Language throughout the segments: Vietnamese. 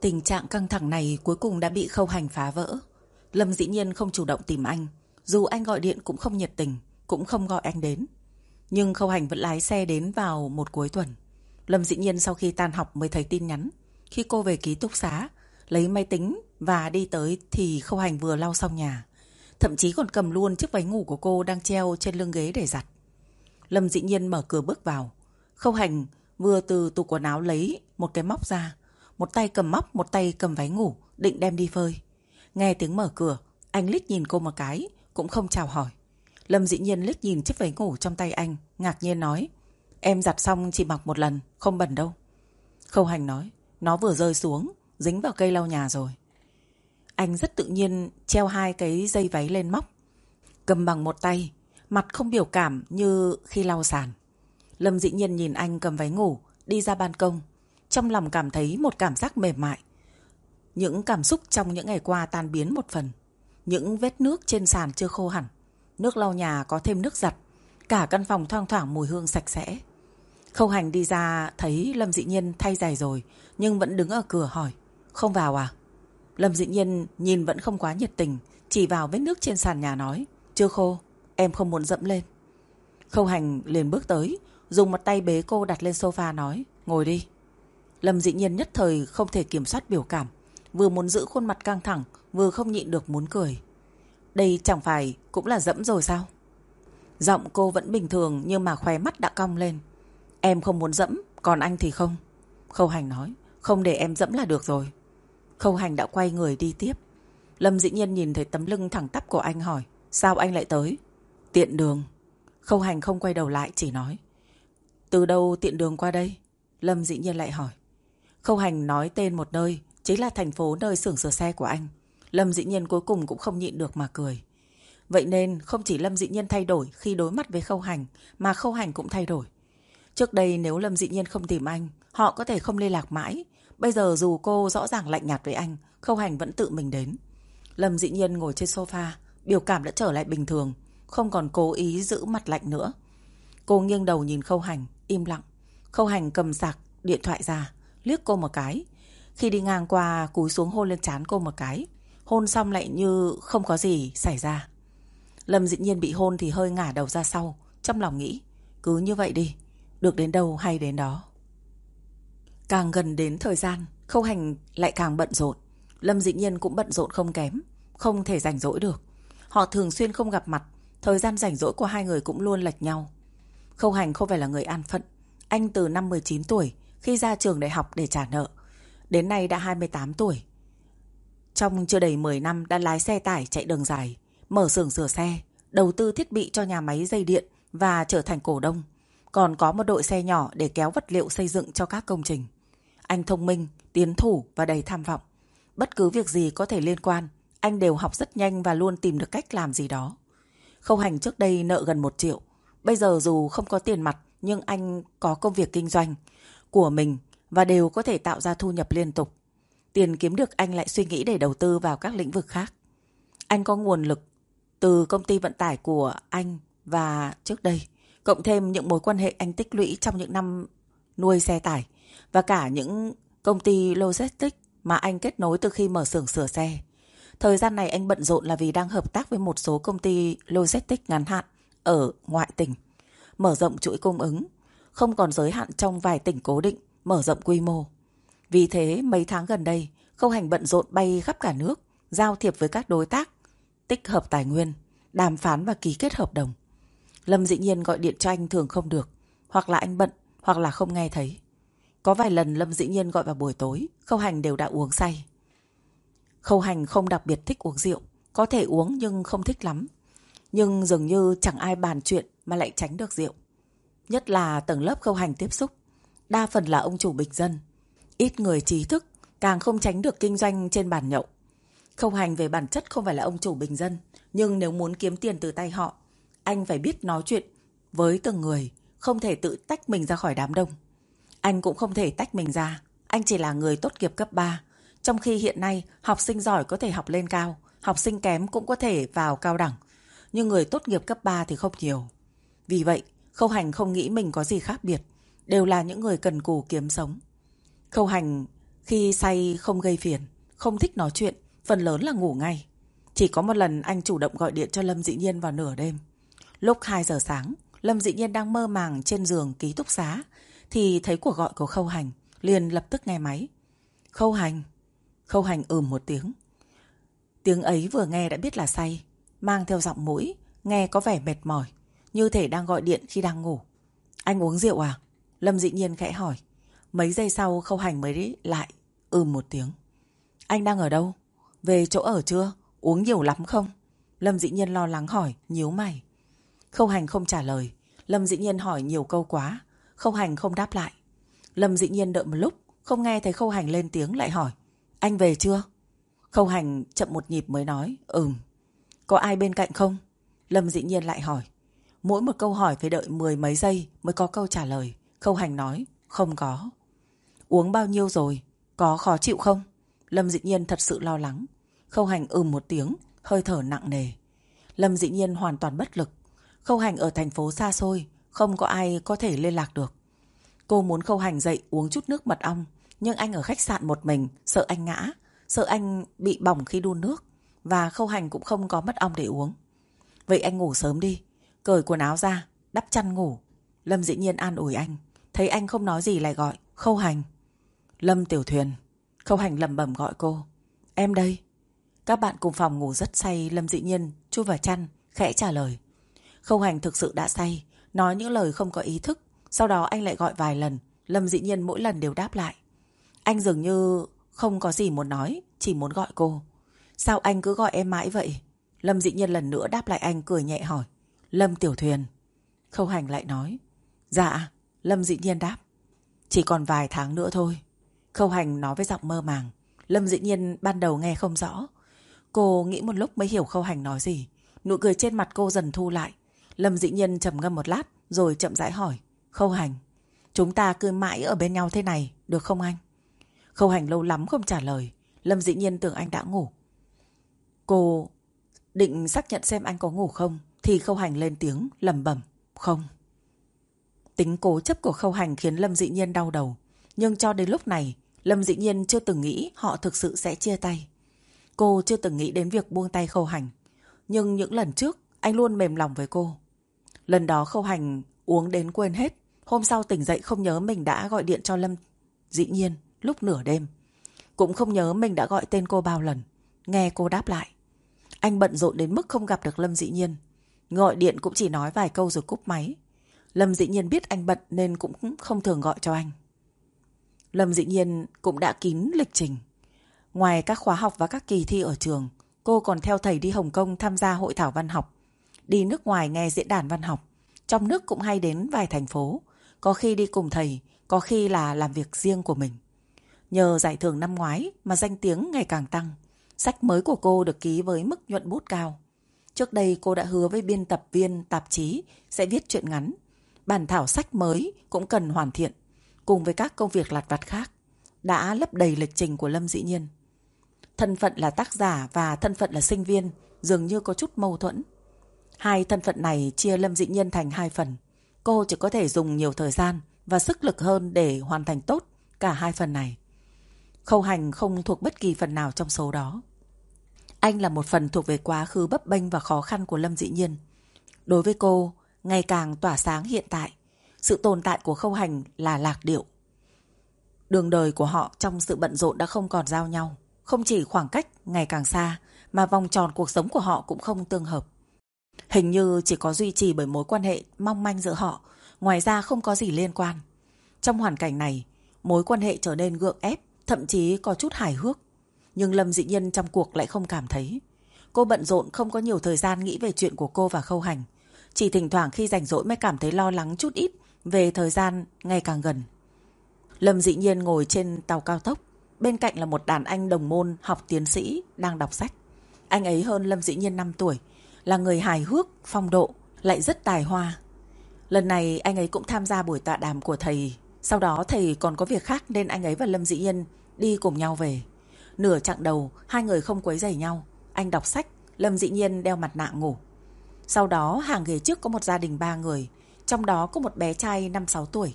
Tình trạng căng thẳng này cuối cùng đã bị khâu hành phá vỡ. Lâm dĩ nhiên không chủ động tìm anh. Dù anh gọi điện cũng không nhiệt tình, cũng không gọi anh đến. Nhưng khâu hành vẫn lái xe đến vào một cuối tuần. Lâm dĩ nhiên sau khi tan học mới thấy tin nhắn. Khi cô về ký túc xá, lấy máy tính và đi tới thì khâu hành vừa lau xong nhà. Thậm chí còn cầm luôn chiếc váy ngủ của cô đang treo trên lưng ghế để giặt. Lâm dĩ nhiên mở cửa bước vào. Khâu hành vừa từ tủ quần áo lấy một cái móc ra. Một tay cầm móc, một tay cầm váy ngủ, định đem đi phơi. Nghe tiếng mở cửa, anh lít nhìn cô một cái, cũng không chào hỏi. Lâm dĩ nhiên lít nhìn chiếc váy ngủ trong tay anh, ngạc nhiên nói. Em giặt xong chỉ mặc một lần, không bẩn đâu. Khâu hành nói, nó vừa rơi xuống, dính vào cây lau nhà rồi. Anh rất tự nhiên treo hai cái dây váy lên móc. Cầm bằng một tay, mặt không biểu cảm như khi lau sàn. Lâm dĩ nhiên nhìn anh cầm váy ngủ, đi ra ban công. Trong lòng cảm thấy một cảm giác mềm mại. Những cảm xúc trong những ngày qua tan biến một phần. Những vết nước trên sàn chưa khô hẳn. Nước lau nhà có thêm nước giặt. Cả căn phòng thoang thoảng mùi hương sạch sẽ. Khâu hành đi ra thấy Lâm Dị Nhiên thay giày rồi, Nhưng vẫn đứng ở cửa hỏi, Không vào à Lâm Dị Nhiên nhìn vẫn không quá nhiệt tình, Chỉ vào vết nước trên sàn nhà nói, Chưa khô, em không muốn dẫm lên Khâu hành liền bước tới, Dùng một tay bế cô đặt lên sofa nói, Ngồi đi Lâm Dị Nhiên nhất thời không thể kiểm soát biểu cảm Vừa muốn giữ khuôn mặt căng thẳng Vừa không nhịn được muốn cười Đây chẳng phải cũng là dẫm rồi sao Giọng cô vẫn bình thường Nhưng mà khóe mắt đã cong lên Em không muốn dẫm, còn anh thì không. Khâu Hành nói, không để em dẫm là được rồi. Khâu Hành đã quay người đi tiếp. Lâm dĩ nhiên nhìn thấy tấm lưng thẳng tắp của anh hỏi, sao anh lại tới? Tiện đường. Khâu Hành không quay đầu lại chỉ nói. Từ đâu tiện đường qua đây? Lâm dĩ nhiên lại hỏi. Khâu Hành nói tên một nơi, chính là thành phố nơi xưởng sửa xe của anh. Lâm dĩ nhiên cuối cùng cũng không nhịn được mà cười. Vậy nên không chỉ Lâm dĩ nhiên thay đổi khi đối mặt với Khâu Hành, mà Khâu Hành cũng thay đổi. Trước đây nếu Lâm dị nhiên không tìm anh, họ có thể không liên lạc mãi. Bây giờ dù cô rõ ràng lạnh nhạt với anh, Khâu Hành vẫn tự mình đến. Lâm dị nhiên ngồi trên sofa, biểu cảm đã trở lại bình thường, không còn cố ý giữ mặt lạnh nữa. Cô nghiêng đầu nhìn Khâu Hành, im lặng. Khâu Hành cầm sạc, điện thoại ra, liếc cô một cái. Khi đi ngang qua, cúi xuống hôn lên trán cô một cái. Hôn xong lại như không có gì xảy ra. Lâm dị nhiên bị hôn thì hơi ngả đầu ra sau, trong lòng nghĩ, cứ như vậy đi. Được đến đâu hay đến đó Càng gần đến thời gian Khâu hành lại càng bận rộn Lâm dĩ nhiên cũng bận rộn không kém Không thể rảnh rỗi được Họ thường xuyên không gặp mặt Thời gian rảnh rỗi của hai người cũng luôn lệch nhau Khâu hành không phải là người an phận Anh từ năm 19 tuổi khi ra trường đại học để trả nợ Đến nay đã 28 tuổi Trong chưa đầy 10 năm đã lái xe tải chạy đường dài Mở xưởng sửa xe Đầu tư thiết bị cho nhà máy dây điện Và trở thành cổ đông còn có một đội xe nhỏ để kéo vật liệu xây dựng cho các công trình. Anh thông minh, tiến thủ và đầy tham vọng. Bất cứ việc gì có thể liên quan, anh đều học rất nhanh và luôn tìm được cách làm gì đó. Khâu hành trước đây nợ gần 1 triệu. Bây giờ dù không có tiền mặt nhưng anh có công việc kinh doanh của mình và đều có thể tạo ra thu nhập liên tục. Tiền kiếm được anh lại suy nghĩ để đầu tư vào các lĩnh vực khác. Anh có nguồn lực từ công ty vận tải của anh và trước đây cộng thêm những mối quan hệ anh tích lũy trong những năm nuôi xe tải và cả những công ty logistics mà anh kết nối từ khi mở xưởng sửa xe. Thời gian này anh bận rộn là vì đang hợp tác với một số công ty logistics ngắn hạn ở ngoại tỉnh, mở rộng chuỗi cung ứng, không còn giới hạn trong vài tỉnh cố định, mở rộng quy mô. Vì thế, mấy tháng gần đây, Khâu Hành bận rộn bay khắp cả nước, giao thiệp với các đối tác, tích hợp tài nguyên, đàm phán và ký kết hợp đồng. Lâm dĩ nhiên gọi điện cho anh thường không được. Hoặc là anh bận, hoặc là không nghe thấy. Có vài lần Lâm dĩ nhiên gọi vào buổi tối, Khâu Hành đều đã uống say. Khâu Hành không đặc biệt thích uống rượu. Có thể uống nhưng không thích lắm. Nhưng dường như chẳng ai bàn chuyện mà lại tránh được rượu. Nhất là tầng lớp Khâu Hành tiếp xúc. Đa phần là ông chủ bình dân. Ít người trí thức, càng không tránh được kinh doanh trên bàn nhậu. Khâu Hành về bản chất không phải là ông chủ bình dân. Nhưng nếu muốn kiếm tiền từ tay họ anh phải biết nói chuyện với từng người, không thể tự tách mình ra khỏi đám đông. Anh cũng không thể tách mình ra, anh chỉ là người tốt nghiệp cấp 3. Trong khi hiện nay, học sinh giỏi có thể học lên cao, học sinh kém cũng có thể vào cao đẳng. Nhưng người tốt nghiệp cấp 3 thì không nhiều. Vì vậy, Khâu Hành không nghĩ mình có gì khác biệt, đều là những người cần cù kiếm sống. Khâu Hành Khi say không gây phiền, không thích nói chuyện, phần lớn là ngủ ngay. Chỉ có một lần anh chủ động gọi điện cho Lâm Dị Nhiên vào nửa đêm. Lúc 2 giờ sáng, Lâm Dị Nhiên đang mơ màng trên giường ký túc xá, thì thấy cuộc gọi của Khâu Hành, liền lập tức nghe máy. Khâu Hành. Khâu Hành ừm một tiếng. Tiếng ấy vừa nghe đã biết là say, mang theo giọng mũi, nghe có vẻ mệt mỏi, như thể đang gọi điện khi đang ngủ. Anh uống rượu à? Lâm Dị Nhiên khẽ hỏi. Mấy giây sau Khâu Hành mới lại ừm một tiếng. Anh đang ở đâu? Về chỗ ở chưa? Uống nhiều lắm không? Lâm Dĩ Nhiên lo lắng hỏi, nhíu mày. Khâu Hành không trả lời. Lâm Dĩ Nhiên hỏi nhiều câu quá. Khâu Hành không đáp lại. Lâm Dĩ Nhiên đợi một lúc, không nghe thấy Khâu Hành lên tiếng lại hỏi. Anh về chưa? Khâu Hành chậm một nhịp mới nói, ừm. Có ai bên cạnh không? Lâm Dĩ Nhiên lại hỏi. Mỗi một câu hỏi phải đợi mười mấy giây mới có câu trả lời. Khâu Hành nói, không có. Uống bao nhiêu rồi? Có khó chịu không? Lâm Dĩ Nhiên thật sự lo lắng. Khâu Hành ừm một tiếng, hơi thở nặng nề. Lâm Dĩ Nhiên hoàn toàn bất lực. Khâu Hành ở thành phố xa xôi, không có ai có thể liên lạc được. Cô muốn Khâu Hành dậy uống chút nước mật ong, nhưng anh ở khách sạn một mình, sợ anh ngã, sợ anh bị bỏng khi đun nước, và Khâu Hành cũng không có mật ong để uống. Vậy anh ngủ sớm đi, cởi quần áo ra, đắp chăn ngủ. Lâm dĩ nhiên an ủi anh, thấy anh không nói gì lại gọi, Khâu Hành. Lâm Tiểu Thuyền, Khâu Hành lầm bẩm gọi cô. Em đây. Các bạn cùng phòng ngủ rất say, Lâm dĩ nhiên chui vào chăn, khẽ trả lời. Khâu Hành thực sự đã say, nói những lời không có ý thức. Sau đó anh lại gọi vài lần, Lâm dĩ nhiên mỗi lần đều đáp lại. Anh dường như không có gì muốn nói, chỉ muốn gọi cô. Sao anh cứ gọi em mãi vậy? Lâm dĩ nhiên lần nữa đáp lại anh cười nhẹ hỏi. Lâm Tiểu Thuyền. Khâu Hành lại nói. Dạ, Lâm dĩ nhiên đáp. Chỉ còn vài tháng nữa thôi. Khâu Hành nói với giọng mơ màng. Lâm dĩ nhiên ban đầu nghe không rõ. Cô nghĩ một lúc mới hiểu Khâu Hành nói gì. Nụ cười trên mặt cô dần thu lại. Lâm dĩ nhiên trầm ngâm một lát rồi chậm rãi hỏi. Khâu Hành, chúng ta cứ mãi ở bên nhau thế này, được không anh? Khâu Hành lâu lắm không trả lời. Lâm dĩ nhiên tưởng anh đã ngủ. Cô định xác nhận xem anh có ngủ không thì Khâu Hành lên tiếng lầm bẩm Không. Tính cố chấp của Khâu Hành khiến Lâm Dị nhiên đau đầu. Nhưng cho đến lúc này, Lâm Dị nhiên chưa từng nghĩ họ thực sự sẽ chia tay. Cô chưa từng nghĩ đến việc buông tay Khâu Hành. Nhưng những lần trước, anh luôn mềm lòng với cô. Lần đó Khâu Hành uống đến quên hết. Hôm sau tỉnh dậy không nhớ mình đã gọi điện cho Lâm dĩ nhiên lúc nửa đêm. Cũng không nhớ mình đã gọi tên cô bao lần. Nghe cô đáp lại. Anh bận rộn đến mức không gặp được Lâm dĩ nhiên. Gọi điện cũng chỉ nói vài câu rồi cúp máy. Lâm dĩ nhiên biết anh bận nên cũng không thường gọi cho anh. Lâm dĩ nhiên cũng đã kín lịch trình. Ngoài các khóa học và các kỳ thi ở trường, cô còn theo thầy đi Hồng Kông tham gia hội thảo văn học. Đi nước ngoài nghe diễn đàn văn học. Trong nước cũng hay đến vài thành phố. Có khi đi cùng thầy, có khi là làm việc riêng của mình. Nhờ giải thưởng năm ngoái mà danh tiếng ngày càng tăng. Sách mới của cô được ký với mức nhuận bút cao. Trước đây cô đã hứa với biên tập viên tạp chí sẽ viết truyện ngắn. Bản thảo sách mới cũng cần hoàn thiện, cùng với các công việc lặt vặt khác, đã lấp đầy lịch trình của Lâm Dĩ Nhiên. Thân phận là tác giả và thân phận là sinh viên dường như có chút mâu thuẫn. Hai thân phận này chia Lâm Dĩ Nhiên thành hai phần. Cô chỉ có thể dùng nhiều thời gian và sức lực hơn để hoàn thành tốt cả hai phần này. Khâu hành không thuộc bất kỳ phần nào trong số đó. Anh là một phần thuộc về quá khứ bấp bênh và khó khăn của Lâm Dĩ Nhiên. Đối với cô, ngày càng tỏa sáng hiện tại, sự tồn tại của khâu hành là lạc điệu. Đường đời của họ trong sự bận rộn đã không còn giao nhau. Không chỉ khoảng cách ngày càng xa, mà vòng tròn cuộc sống của họ cũng không tương hợp. Hình như chỉ có duy trì bởi mối quan hệ mong manh giữa họ, ngoài ra không có gì liên quan. Trong hoàn cảnh này, mối quan hệ trở nên gượng ép, thậm chí có chút hài hước. Nhưng Lâm Dị Nhân trong cuộc lại không cảm thấy. Cô bận rộn không có nhiều thời gian nghĩ về chuyện của cô và Khâu Hành. Chỉ thỉnh thoảng khi rảnh rỗi mới cảm thấy lo lắng chút ít về thời gian ngày càng gần. Lâm Dị Nhiên ngồi trên tàu cao tốc. Bên cạnh là một đàn anh đồng môn học tiến sĩ đang đọc sách. Anh ấy hơn Lâm Dĩ Nhiên 5 tuổi, là người hài hước, phong độ, lại rất tài hoa. Lần này anh ấy cũng tham gia buổi tọa đàm của thầy. Sau đó thầy còn có việc khác nên anh ấy và Lâm Dĩ Nhiên đi cùng nhau về. Nửa chặng đầu, hai người không quấy rầy nhau. Anh đọc sách, Lâm Dĩ Nhiên đeo mặt nạ ngủ. Sau đó hàng ghế trước có một gia đình ba người, trong đó có một bé trai 5-6 tuổi.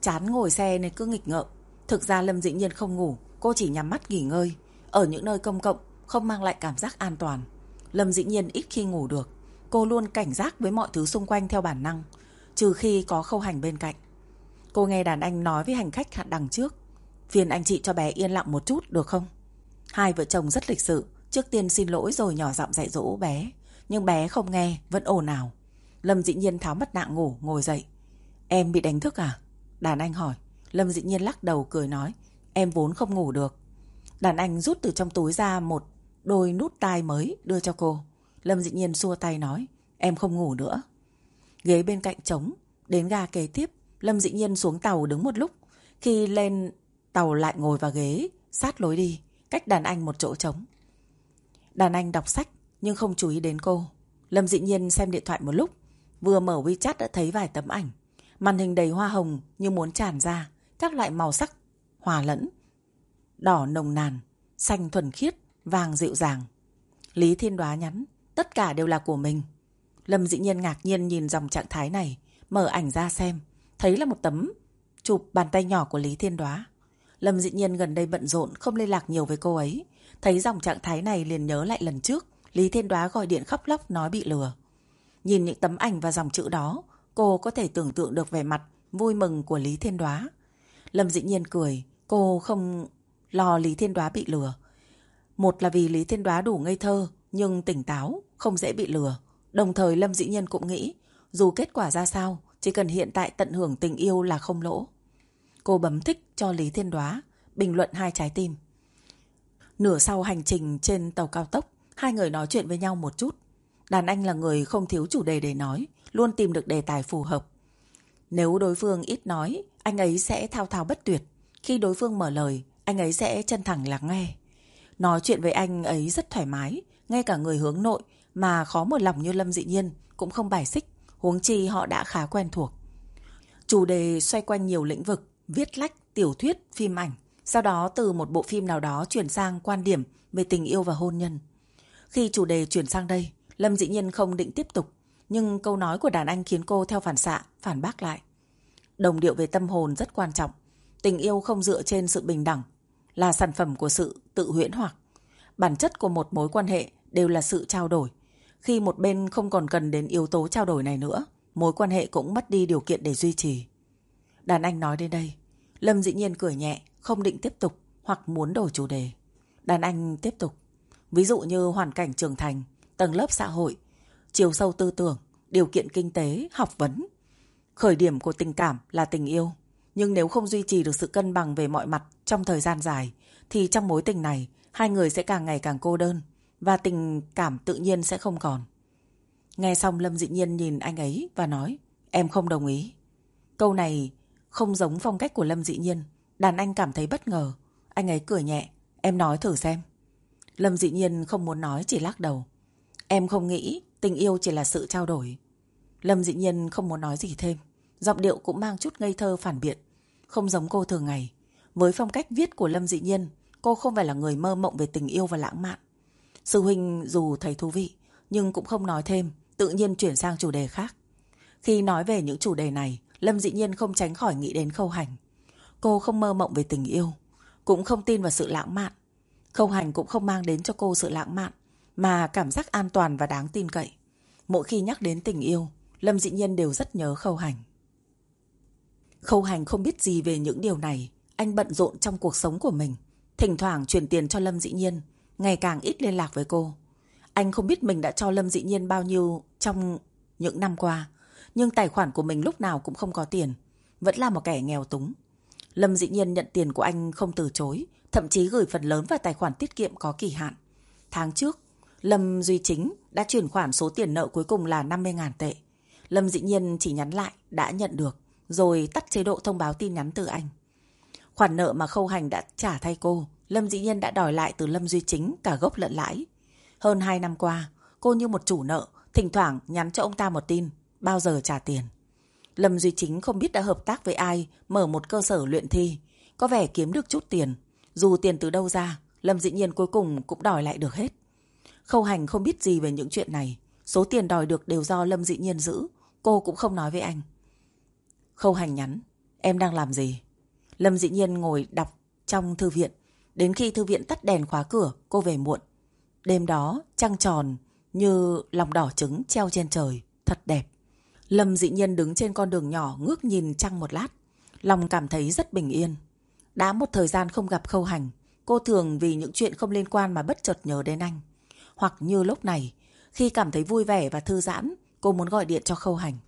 Chán ngồi xe nên cứ nghịch ngợm. Thực ra Lâm Dĩ Nhiên không ngủ, cô chỉ nhắm mắt nghỉ ngơi. Ở những nơi công cộng, không mang lại cảm giác an toàn. Lâm Dĩ Nhiên ít khi ngủ được. Cô luôn cảnh giác với mọi thứ xung quanh theo bản năng, trừ khi có khâu hành bên cạnh. Cô nghe đàn anh nói với hành khách đằng trước. Phiền anh chị cho bé yên lặng một chút được không? Hai vợ chồng rất lịch sự, trước tiên xin lỗi rồi nhỏ giọng dạy dỗ bé. Nhưng bé không nghe, vẫn ồn ào. Lâm dĩ nhiên tháo mắt nạng ngủ, ngồi dậy. Em bị đánh thức à? Đàn anh hỏi. Lâm dĩ nhiên lắc đầu cười nói. Em vốn không ngủ được. Đàn anh rút từ trong túi ra một đôi nút tai mới đưa cho cô. Lâm dĩ nhiên xua tay nói. Em không ngủ nữa. Ghế bên cạnh trống. Đến ga kế tiếp. Lâm dĩ nhiên xuống tàu đứng một lúc. Khi lên tàu lại ngồi vào ghế, sát lối đi, cách đàn anh một chỗ trống. Đàn anh đọc sách nhưng không chú ý đến cô. Lâm dị nhiên xem điện thoại một lúc, vừa mở WeChat đã thấy vài tấm ảnh. Màn hình đầy hoa hồng như muốn tràn ra, các loại màu sắc hòa lẫn. Đỏ nồng nàn, xanh thuần khiết, vàng dịu dàng. Lý Thiên Đoá nhắn, tất cả đều là của mình. Lâm dĩ nhiên ngạc nhiên nhìn dòng trạng thái này, mở ảnh ra xem, thấy là một tấm chụp bàn tay nhỏ của Lý Thiên Đoá. Lâm dĩ nhiên gần đây bận rộn, không liên lạc nhiều với cô ấy. Thấy dòng trạng thái này liền nhớ lại lần trước, Lý Thiên Đoá gọi điện khóc lóc nói bị lừa. Nhìn những tấm ảnh và dòng chữ đó, cô có thể tưởng tượng được vẻ mặt vui mừng của Lý Thiên Đoá. Lâm dĩ nhiên cười, cô không lo Lý Thiên Đoá bị lừa. Một là vì Lý Thiên Đoá đủ ngây thơ, nhưng tỉnh táo, không dễ bị lừa. Đồng thời Lâm dĩ nhiên cũng nghĩ, dù kết quả ra sao, chỉ cần hiện tại tận hưởng tình yêu là không lỗ. Cô bấm thích cho Lý Thiên Đoá, bình luận hai trái tim. Nửa sau hành trình trên tàu cao tốc, hai người nói chuyện với nhau một chút. Đàn anh là người không thiếu chủ đề để nói, luôn tìm được đề tài phù hợp. Nếu đối phương ít nói, anh ấy sẽ thao thao bất tuyệt. Khi đối phương mở lời, anh ấy sẽ chân thẳng lắng nghe. Nói chuyện với anh ấy rất thoải mái, ngay cả người hướng nội mà khó một lòng như Lâm Dị Nhiên cũng không bài xích, huống chi họ đã khá quen thuộc. Chủ đề xoay quanh nhiều lĩnh vực, viết lách, tiểu thuyết, phim ảnh. Sau đó từ một bộ phim nào đó chuyển sang quan điểm về tình yêu và hôn nhân. Khi chủ đề chuyển sang đây, Lâm dĩ nhiên không định tiếp tục. Nhưng câu nói của đàn anh khiến cô theo phản xạ, phản bác lại. Đồng điệu về tâm hồn rất quan trọng. Tình yêu không dựa trên sự bình đẳng, là sản phẩm của sự tự huyễn hoặc. Bản chất của một mối quan hệ đều là sự trao đổi. Khi một bên không còn cần đến yếu tố trao đổi này nữa, mối quan hệ cũng mất đi điều kiện để duy trì. Đàn anh nói đến đây. Lâm dĩ nhiên cười nhẹ, không định tiếp tục hoặc muốn đổi chủ đề. Đàn anh tiếp tục. Ví dụ như hoàn cảnh trưởng thành, tầng lớp xã hội, chiều sâu tư tưởng, điều kiện kinh tế, học vấn. Khởi điểm của tình cảm là tình yêu. Nhưng nếu không duy trì được sự cân bằng về mọi mặt trong thời gian dài, thì trong mối tình này, hai người sẽ càng ngày càng cô đơn và tình cảm tự nhiên sẽ không còn. Nghe xong Lâm dị nhiên nhìn anh ấy và nói, em không đồng ý. Câu này không giống phong cách của Lâm dị nhiên. Đàn anh cảm thấy bất ngờ. Anh ấy cười nhẹ. Em nói thử xem. Lâm dị nhiên không muốn nói chỉ lắc đầu. Em không nghĩ tình yêu chỉ là sự trao đổi. Lâm dị nhiên không muốn nói gì thêm. Giọng điệu cũng mang chút ngây thơ phản biện. Không giống cô thường ngày. Với phong cách viết của Lâm dị nhiên, cô không phải là người mơ mộng về tình yêu và lãng mạn. Sư huynh dù thấy thú vị, nhưng cũng không nói thêm, tự nhiên chuyển sang chủ đề khác. Khi nói về những chủ đề này, Lâm dĩ nhiên không tránh khỏi nghĩ đến khâu hành. Cô không mơ mộng về tình yêu, cũng không tin vào sự lãng mạn. Khâu hành cũng không mang đến cho cô sự lãng mạn, mà cảm giác an toàn và đáng tin cậy. Mỗi khi nhắc đến tình yêu, Lâm dĩ nhiên đều rất nhớ khâu hành. Khâu hành không biết gì về những điều này, anh bận rộn trong cuộc sống của mình. Thỉnh thoảng chuyển tiền cho Lâm dĩ nhiên, ngày càng ít liên lạc với cô. Anh không biết mình đã cho Lâm dĩ nhiên bao nhiêu trong những năm qua, nhưng tài khoản của mình lúc nào cũng không có tiền, vẫn là một kẻ nghèo túng. Lâm dĩ nhiên nhận tiền của anh không từ chối, thậm chí gửi phần lớn vào tài khoản tiết kiệm có kỳ hạn. Tháng trước, Lâm Duy Chính đã chuyển khoản số tiền nợ cuối cùng là 50.000 tệ. Lâm dĩ nhiên chỉ nhắn lại đã nhận được, rồi tắt chế độ thông báo tin nhắn từ anh. Khoản nợ mà Khâu Hành đã trả thay cô, Lâm dĩ nhiên đã đòi lại từ Lâm Duy Chính cả gốc lẫn lãi. Hơn 2 năm qua, cô như một chủ nợ, thỉnh thoảng nhắn cho ông ta một tin, bao giờ trả tiền. Lâm Duy Chính không biết đã hợp tác với ai mở một cơ sở luyện thi, có vẻ kiếm được chút tiền. Dù tiền từ đâu ra, Lâm dĩ nhiên cuối cùng cũng đòi lại được hết. Khâu hành không biết gì về những chuyện này. Số tiền đòi được đều do Lâm dĩ nhiên giữ. Cô cũng không nói với anh. Khâu hành nhắn. Em đang làm gì? Lâm dĩ nhiên ngồi đọc trong thư viện. Đến khi thư viện tắt đèn khóa cửa, cô về muộn. Đêm đó, trăng tròn như lòng đỏ trứng treo trên trời, thật đẹp. Lâm dị nhân đứng trên con đường nhỏ ngước nhìn trăng một lát. Lòng cảm thấy rất bình yên. Đã một thời gian không gặp khâu hành, cô thường vì những chuyện không liên quan mà bất chợt nhớ đến anh. Hoặc như lúc này, khi cảm thấy vui vẻ và thư giãn, cô muốn gọi điện cho khâu hành.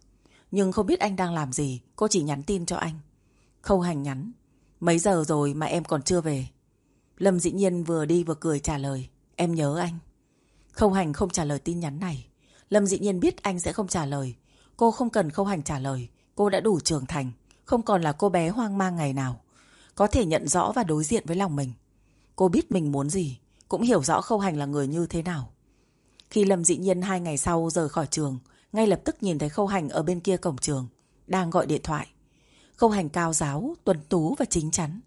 Nhưng không biết anh đang làm gì, cô chỉ nhắn tin cho anh. Khâu hành nhắn, mấy giờ rồi mà em còn chưa về. Lâm dĩ nhiên vừa đi vừa cười trả lời, em nhớ anh. Khâu hành không trả lời tin nhắn này. Lâm dĩ nhiên biết anh sẽ không trả lời. Cô không cần khâu hành trả lời. Cô đã đủ trưởng thành. Không còn là cô bé hoang mang ngày nào. Có thể nhận rõ và đối diện với lòng mình. Cô biết mình muốn gì. Cũng hiểu rõ khâu hành là người như thế nào. Khi Lâm dĩ nhiên hai ngày sau rời khỏi trường, ngay lập tức nhìn thấy khâu hành ở bên kia cổng trường, đang gọi điện thoại. Khâu hành cao giáo, tuần tú và chính chắn.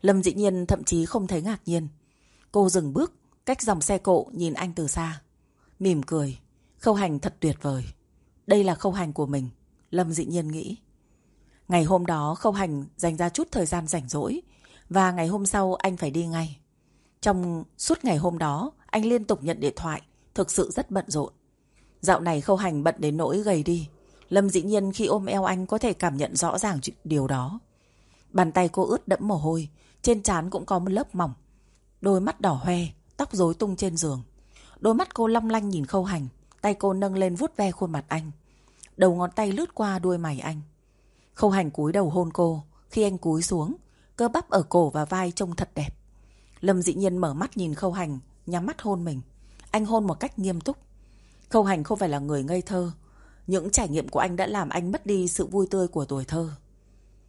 Lâm dĩ nhiên thậm chí không thấy ngạc nhiên. Cô dừng bước, cách dòng xe cộ nhìn anh từ xa. Mỉm cười, khâu hành thật tuyệt vời. Đây là khâu hành của mình, Lâm dị nhiên nghĩ. Ngày hôm đó khâu hành dành ra chút thời gian rảnh rỗi và ngày hôm sau anh phải đi ngay. Trong suốt ngày hôm đó, anh liên tục nhận điện thoại, thực sự rất bận rộn. Dạo này khâu hành bận đến nỗi gầy đi. Lâm dĩ nhiên khi ôm eo anh có thể cảm nhận rõ ràng điều đó. Bàn tay cô ướt đẫm mồ hôi, trên trán cũng có một lớp mỏng. Đôi mắt đỏ hoe, tóc rối tung trên giường. Đôi mắt cô long lanh nhìn khâu hành, tay cô nâng lên vuốt ve khuôn mặt anh. Đầu ngón tay lướt qua đuôi mày anh. Khâu hành cúi đầu hôn cô, khi anh cúi xuống, cơ bắp ở cổ và vai trông thật đẹp. Lâm dĩ nhiên mở mắt nhìn khâu hành, nhắm mắt hôn mình. Anh hôn một cách nghiêm túc. Khâu hành không phải là người ngây thơ. Những trải nghiệm của anh đã làm anh mất đi sự vui tươi của tuổi thơ.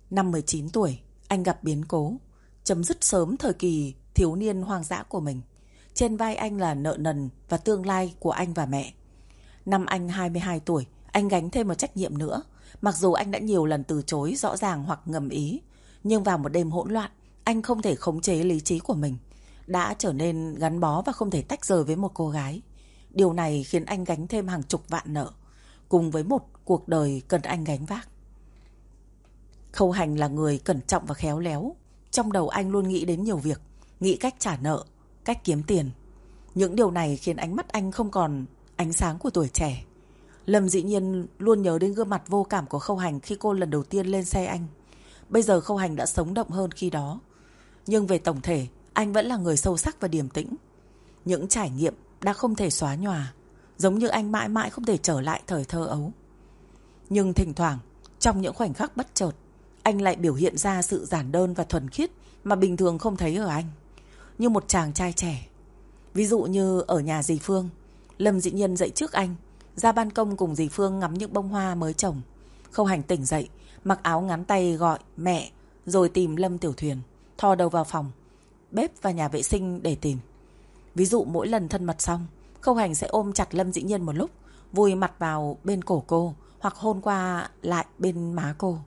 Năm 19 tuổi, anh gặp biến cố. Chấm dứt sớm thời kỳ thiếu niên hoang dã của mình. Trên vai anh là nợ nần và tương lai của anh và mẹ. Năm anh 22 tuổi, anh gánh thêm một trách nhiệm nữa. Mặc dù anh đã nhiều lần từ chối rõ ràng hoặc ngầm ý, nhưng vào một đêm hỗn loạn, anh không thể khống chế lý trí của mình. Đã trở nên gắn bó và không thể tách rời với một cô gái. Điều này khiến anh gánh thêm hàng chục vạn nợ, cùng với một cuộc đời cần anh gánh vác. Khâu Hành là người cẩn trọng và khéo léo. Trong đầu anh luôn nghĩ đến nhiều việc, nghĩ cách trả nợ, cách kiếm tiền. Những điều này khiến ánh mắt anh không còn ánh sáng của tuổi trẻ. Lâm dĩ nhiên luôn nhớ đến gương mặt vô cảm của Khâu Hành khi cô lần đầu tiên lên xe anh. Bây giờ Khâu Hành đã sống động hơn khi đó. Nhưng về tổng thể, anh vẫn là người sâu sắc và điềm tĩnh. Những trải nghiệm đã không thể xóa nhòa, giống như anh mãi mãi không thể trở lại thời thơ ấu. Nhưng thỉnh thoảng, trong những khoảnh khắc bất chợt, anh lại biểu hiện ra sự giản đơn và thuần khiết mà bình thường không thấy ở anh. Như một chàng trai trẻ. Ví dụ như ở nhà dì Phương, Lâm dĩ nhân dậy trước anh, ra ban công cùng dì Phương ngắm những bông hoa mới trồng. Khâu hành tỉnh dậy, mặc áo ngắn tay gọi mẹ, rồi tìm Lâm Tiểu Thuyền, thò đầu vào phòng, bếp và nhà vệ sinh để tìm. Ví dụ mỗi lần thân mật xong, Khâu hành sẽ ôm chặt Lâm dĩ nhân một lúc, vùi mặt vào bên cổ cô, hoặc hôn qua lại bên má cô.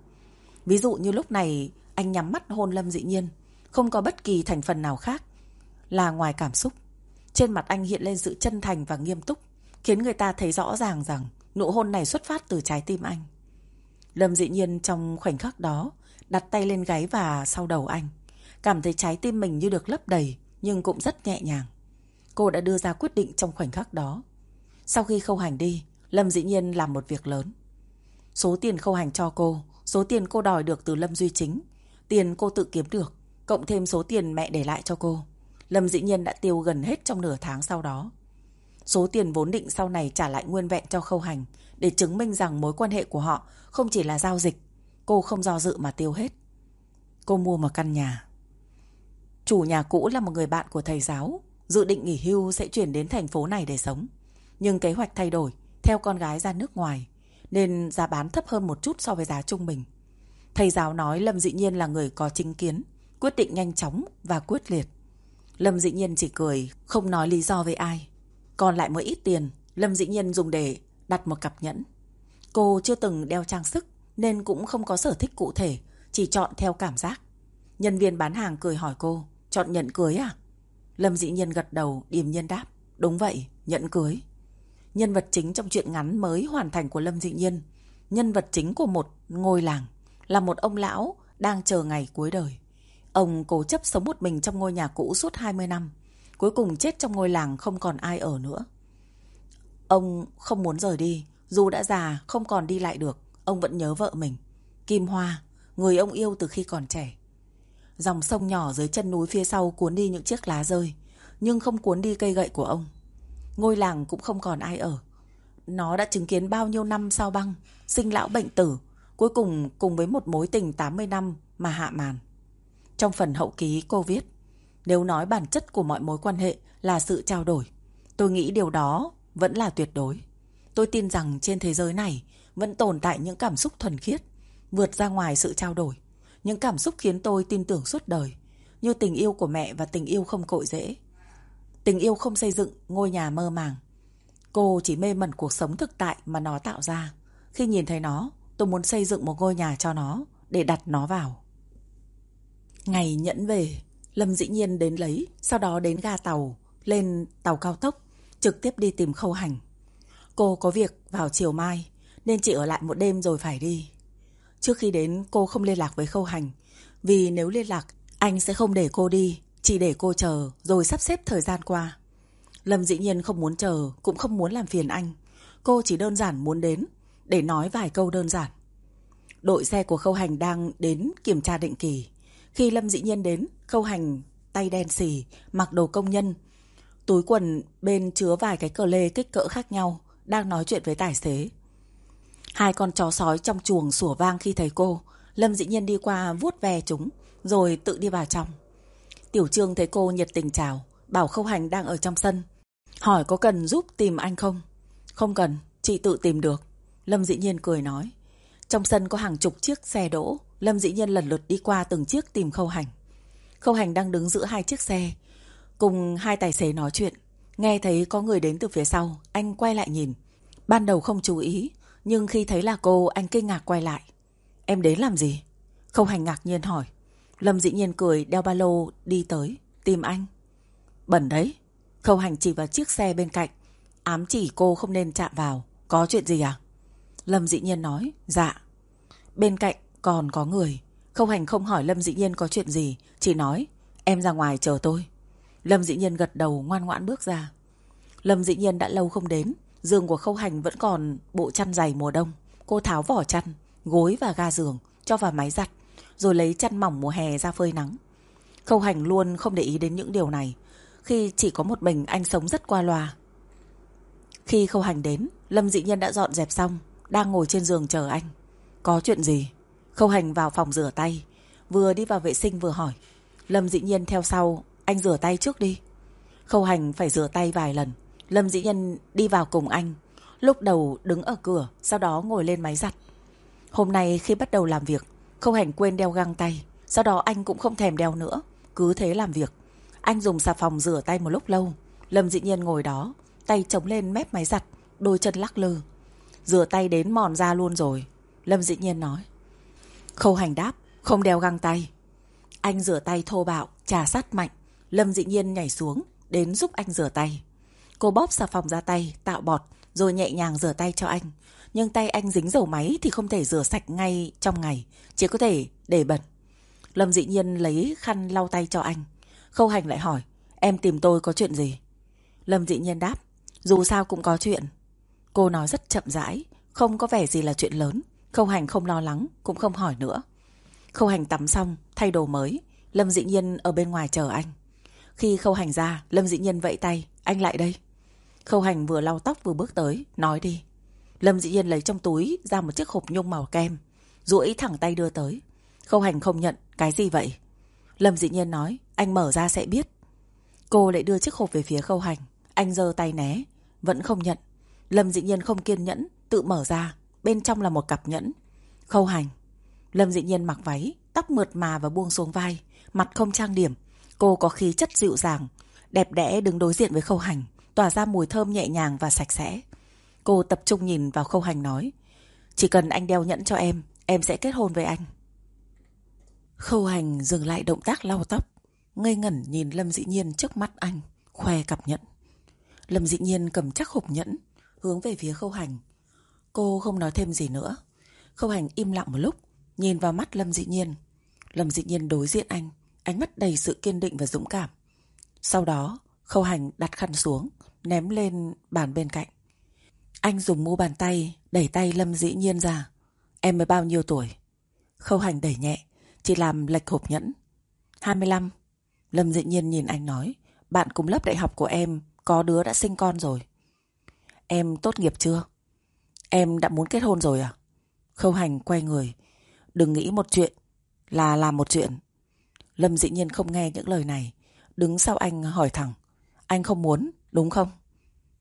Ví dụ như lúc này anh nhắm mắt hôn Lâm dĩ nhiên, không có bất kỳ thành phần nào khác, là ngoài cảm xúc. Trên mặt anh hiện lên sự chân thành và nghiêm túc, khiến người ta thấy rõ ràng rằng nụ hôn này xuất phát từ trái tim anh. Lâm dĩ nhiên trong khoảnh khắc đó đặt tay lên gáy và sau đầu anh. Cảm thấy trái tim mình như được lấp đầy nhưng cũng rất nhẹ nhàng. Cô đã đưa ra quyết định trong khoảnh khắc đó. Sau khi khâu hành đi, Lâm dĩ nhiên làm một việc lớn. Số tiền khâu hành cho cô, số tiền cô đòi được từ Lâm Duy Chính, tiền cô tự kiếm được, cộng thêm số tiền mẹ để lại cho cô. Lâm dĩ nhiên đã tiêu gần hết trong nửa tháng sau đó. Số tiền vốn định sau này trả lại nguyên vẹn cho khâu hành để chứng minh rằng mối quan hệ của họ không chỉ là giao dịch. Cô không do dự mà tiêu hết. Cô mua một căn nhà. Chủ nhà cũ là một người bạn của thầy giáo, dự định nghỉ hưu sẽ chuyển đến thành phố này để sống. Nhưng kế hoạch thay đổi, theo con gái ra nước ngoài, nên giá bán thấp hơn một chút so với giá trung bình. Thầy giáo nói Lâm Dị Nhiên là người có chính kiến, quyết định nhanh chóng và quyết liệt. Lâm Dị Nhiên chỉ cười, không nói lý do với ai. Còn lại một ít tiền, Lâm Dị Nhiên dùng để đặt một cặp nhẫn. Cô chưa từng đeo trang sức nên cũng không có sở thích cụ thể, chỉ chọn theo cảm giác. Nhân viên bán hàng cười hỏi cô, chọn nhẫn cưới à? Lâm Dị Nhiên gật đầu, điềm nhiên đáp. Đúng vậy, nhẫn cưới. Nhân vật chính trong truyện ngắn mới hoàn thành của Lâm Dị Nhiên. Nhân vật chính của một ngôi làng là một ông lão đang chờ ngày cuối đời. Ông cố chấp sống một mình trong ngôi nhà cũ suốt 20 năm. Cuối cùng chết trong ngôi làng không còn ai ở nữa. Ông không muốn rời đi. Dù đã già, không còn đi lại được. Ông vẫn nhớ vợ mình. Kim Hoa, người ông yêu từ khi còn trẻ. Dòng sông nhỏ dưới chân núi phía sau cuốn đi những chiếc lá rơi. Nhưng không cuốn đi cây gậy của ông. Ngôi làng cũng không còn ai ở. Nó đã chứng kiến bao nhiêu năm sao băng, sinh lão bệnh tử, cuối cùng cùng với một mối tình 80 năm mà hạ màn. Trong phần hậu ký cô viết, nếu nói bản chất của mọi mối quan hệ là sự trao đổi, tôi nghĩ điều đó vẫn là tuyệt đối. Tôi tin rằng trên thế giới này vẫn tồn tại những cảm xúc thuần khiết, vượt ra ngoài sự trao đổi. Những cảm xúc khiến tôi tin tưởng suốt đời, như tình yêu của mẹ và tình yêu không cội dễ. Tình yêu không xây dựng ngôi nhà mơ màng. Cô chỉ mê mẩn cuộc sống thực tại mà nó tạo ra. Khi nhìn thấy nó, tôi muốn xây dựng một ngôi nhà cho nó để đặt nó vào. Ngày nhẫn về, Lâm dĩ nhiên đến lấy, sau đó đến ga tàu, lên tàu cao tốc, trực tiếp đi tìm khâu hành. Cô có việc vào chiều mai, nên chị ở lại một đêm rồi phải đi. Trước khi đến cô không liên lạc với khâu hành, vì nếu liên lạc, anh sẽ không để cô đi, chỉ để cô chờ rồi sắp xếp thời gian qua. Lâm dĩ nhiên không muốn chờ, cũng không muốn làm phiền anh. Cô chỉ đơn giản muốn đến, để nói vài câu đơn giản. Đội xe của khâu hành đang đến kiểm tra định kỳ. Khi Lâm dĩ nhiên đến, khâu hành tay đen xì, mặc đồ công nhân. Túi quần bên chứa vài cái cờ lê kích cỡ khác nhau, đang nói chuyện với tài xế. Hai con chó sói trong chuồng sủa vang khi thấy cô. Lâm dĩ nhiên đi qua vuốt ve chúng, rồi tự đi vào trong. Tiểu Trương thấy cô nhiệt tình chào, bảo khâu hành đang ở trong sân. Hỏi có cần giúp tìm anh không? Không cần, chị tự tìm được. Lâm dĩ nhiên cười nói. Trong sân có hàng chục chiếc xe đỗ, Lâm dĩ nhiên lần lượt đi qua từng chiếc tìm khâu hành. Khâu hành đang đứng giữa hai chiếc xe, cùng hai tài xế nói chuyện. Nghe thấy có người đến từ phía sau, anh quay lại nhìn. Ban đầu không chú ý, nhưng khi thấy là cô, anh kinh ngạc quay lại. Em đến làm gì? Khâu hành ngạc nhiên hỏi. Lâm dĩ nhiên cười đeo ba lô đi tới, tìm anh. Bẩn đấy. Khâu hành chỉ vào chiếc xe bên cạnh. Ám chỉ cô không nên chạm vào. Có chuyện gì à? Lâm dĩ nhiên nói, dạ. Bên cạnh còn có người. Khâu hành không hỏi Lâm dĩ nhiên có chuyện gì, chỉ nói, em ra ngoài chờ tôi. Lâm dĩ nhiên gật đầu ngoan ngoãn bước ra. Lâm dĩ nhiên đã lâu không đến, giường của khâu hành vẫn còn bộ chăn dày mùa đông. Cô tháo vỏ chăn, gối và ga giường, cho vào máy giặt, rồi lấy chăn mỏng mùa hè ra phơi nắng. Khâu hành luôn không để ý đến những điều này, khi chỉ có một mình anh sống rất qua loa. Khi khâu hành đến, Lâm dĩ nhiên đã dọn dẹp xong, đang ngồi trên giường chờ anh. Có chuyện gì? Khâu hành vào phòng rửa tay, vừa đi vào vệ sinh vừa hỏi. Lâm dĩ nhiên theo sau, anh rửa tay trước đi. Khâu hành phải rửa tay vài lần. Lâm dĩ nhân đi vào cùng anh. Lúc đầu đứng ở cửa, sau đó ngồi lên máy giặt. Hôm nay khi bắt đầu làm việc, Khâu hành quên đeo găng tay. Sau đó anh cũng không thèm đeo nữa, cứ thế làm việc. Anh dùng xà phòng rửa tay một lúc lâu. Lâm dĩ nhiên ngồi đó, tay chống lên mép máy giặt, đôi chân lắc lư. Rửa tay đến mòn ra luôn rồi. Lâm dĩ nhiên nói. Khâu hành đáp, không đeo găng tay. Anh rửa tay thô bạo, trà sát mạnh. Lâm dĩ nhiên nhảy xuống, đến giúp anh rửa tay. Cô bóp xà phòng ra tay, tạo bọt, rồi nhẹ nhàng rửa tay cho anh. Nhưng tay anh dính dầu máy thì không thể rửa sạch ngay trong ngày, chỉ có thể để bẩn. Lâm dĩ nhiên lấy khăn lau tay cho anh. Khâu hành lại hỏi, em tìm tôi có chuyện gì? Lâm dĩ nhiên đáp, dù sao cũng có chuyện. Cô nói rất chậm rãi, không có vẻ gì là chuyện lớn. Khâu hành không lo lắng, cũng không hỏi nữa. Khâu hành tắm xong, thay đồ mới. Lâm dĩ nhiên ở bên ngoài chờ anh. Khi khâu hành ra, Lâm dĩ nhiên vẫy tay, anh lại đây. Khâu hành vừa lau tóc vừa bước tới, nói đi. Lâm dĩ nhiên lấy trong túi ra một chiếc hộp nhung màu kem, duỗi thẳng tay đưa tới. Khâu hành không nhận, cái gì vậy? Lâm dĩ nhiên nói, anh mở ra sẽ biết. Cô lại đưa chiếc hộp về phía khâu hành. Anh giơ tay né, vẫn không nhận. Lâm dĩ nhiên không kiên nhẫn, tự mở ra. Bên trong là một cặp nhẫn. Khâu hành. Lâm dĩ nhiên mặc váy, tóc mượt mà và buông xuống vai. Mặt không trang điểm. Cô có khí chất dịu dàng. Đẹp đẽ đứng đối diện với khâu hành. Tỏa ra mùi thơm nhẹ nhàng và sạch sẽ. Cô tập trung nhìn vào khâu hành nói. Chỉ cần anh đeo nhẫn cho em, em sẽ kết hôn với anh. Khâu hành dừng lại động tác lau tóc. Ngây ngẩn nhìn Lâm dĩ nhiên trước mắt anh. Khoe cặp nhẫn. Lâm dĩ nhiên cầm chắc hộp nhẫn. Hướng về phía khâu hành. Cô không nói thêm gì nữa. Khâu hành im lặng một lúc. Nhìn vào mắt Lâm Dị nhiên. Lâm Dị nhiên đối diện anh. ánh mắt đầy sự kiên định và dũng cảm. Sau đó, khâu hành đặt khăn xuống, ném lên bàn bên cạnh. Anh dùng mu bàn tay đẩy tay Lâm dĩ nhiên ra. Em mới bao nhiêu tuổi? Khâu hành đẩy nhẹ, chỉ làm lệch hộp nhẫn. 25. Lâm dĩ nhiên nhìn anh nói, bạn cùng lớp đại học của em có đứa đã sinh con rồi. Em tốt nghiệp chưa? Em đã muốn kết hôn rồi à? Khâu hành quay người. Đừng nghĩ một chuyện là làm một chuyện. Lâm dĩ nhiên không nghe những lời này. Đứng sau anh hỏi thẳng. Anh không muốn, đúng không?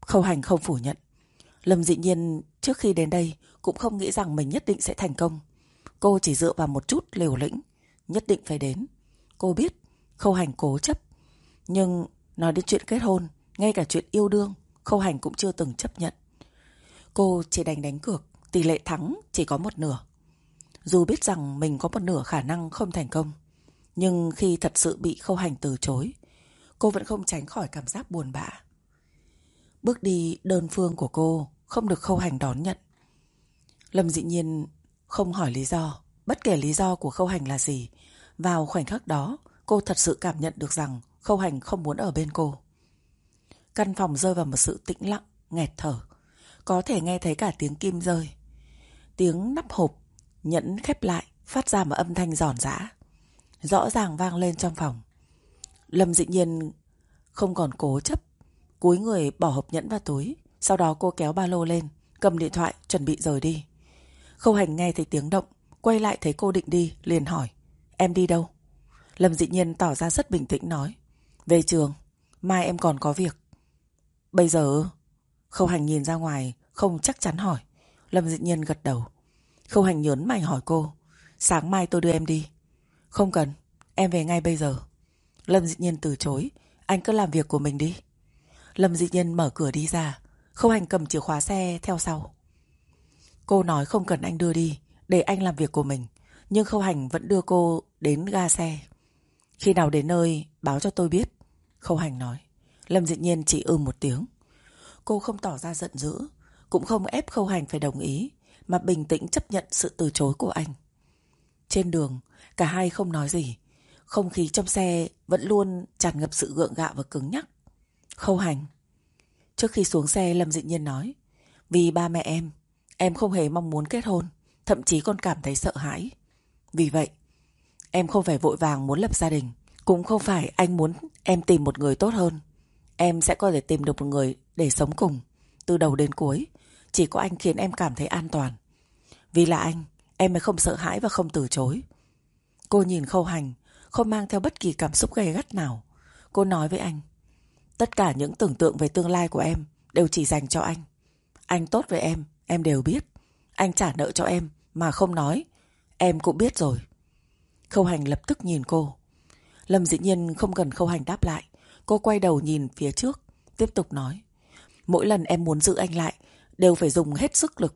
Khâu hành không phủ nhận. Lâm dĩ nhiên trước khi đến đây cũng không nghĩ rằng mình nhất định sẽ thành công. Cô chỉ dựa vào một chút liều lĩnh. Nhất định phải đến. Cô biết khâu hành cố chấp. Nhưng nói đến chuyện kết hôn, ngay cả chuyện yêu đương, khâu hành cũng chưa từng chấp nhận. Cô chỉ đánh đánh cược, tỷ lệ thắng chỉ có một nửa. Dù biết rằng mình có một nửa khả năng không thành công, nhưng khi thật sự bị khâu hành từ chối, cô vẫn không tránh khỏi cảm giác buồn bã. Bước đi đơn phương của cô không được khâu hành đón nhận. Lâm dị nhiên không hỏi lý do, bất kể lý do của khâu hành là gì. Vào khoảnh khắc đó, cô thật sự cảm nhận được rằng khâu hành không muốn ở bên cô. Căn phòng rơi vào một sự tĩnh lặng, nghẹt thở. Có thể nghe thấy cả tiếng kim rơi. Tiếng nắp hộp, nhẫn khép lại, phát ra một âm thanh giòn giã. Rõ ràng vang lên trong phòng. Lâm dị nhiên không còn cố chấp. Cúi người bỏ hộp nhẫn vào túi. Sau đó cô kéo ba lô lên, cầm điện thoại, chuẩn bị rời đi. Khâu hành nghe thấy tiếng động, quay lại thấy cô định đi, liền hỏi. Em đi đâu? Lâm dị nhiên tỏ ra rất bình tĩnh nói. Về trường, mai em còn có việc. Bây giờ... Khâu hành nhìn ra ngoài, không chắc chắn hỏi. Lâm dị nhiên gật đầu. Khâu hành nhớn mày hỏi cô. Sáng mai tôi đưa em đi. Không cần, em về ngay bây giờ. Lâm dị nhiên từ chối. Anh cứ làm việc của mình đi. Lâm dị nhiên mở cửa đi ra. Khâu hành cầm chìa khóa xe theo sau. Cô nói không cần anh đưa đi, để anh làm việc của mình. Nhưng Khâu hành vẫn đưa cô đến ga xe. Khi nào đến nơi, báo cho tôi biết. Khâu hành nói. Lâm dị nhiên chỉ ư một tiếng. Cô không tỏ ra giận dữ, cũng không ép khâu hành phải đồng ý, mà bình tĩnh chấp nhận sự từ chối của anh. Trên đường, cả hai không nói gì. Không khí trong xe vẫn luôn tràn ngập sự gượng gạo và cứng nhắc. Khâu hành. Trước khi xuống xe Lâm Dị Nhiên nói Vì ba mẹ em, em không hề mong muốn kết hôn, thậm chí còn cảm thấy sợ hãi. Vì vậy, em không phải vội vàng muốn lập gia đình, cũng không phải anh muốn em tìm một người tốt hơn. Em sẽ có thể tìm được một người để sống cùng, từ đầu đến cuối. Chỉ có anh khiến em cảm thấy an toàn. Vì là anh, em mới không sợ hãi và không từ chối. Cô nhìn khâu hành, không mang theo bất kỳ cảm xúc gay gắt nào. Cô nói với anh, tất cả những tưởng tượng về tương lai của em đều chỉ dành cho anh. Anh tốt với em, em đều biết. Anh trả nợ cho em mà không nói, em cũng biết rồi. Khâu hành lập tức nhìn cô. Lâm dĩ nhiên không cần khâu hành đáp lại. Cô quay đầu nhìn phía trước, tiếp tục nói. Mỗi lần em muốn giữ anh lại, đều phải dùng hết sức lực.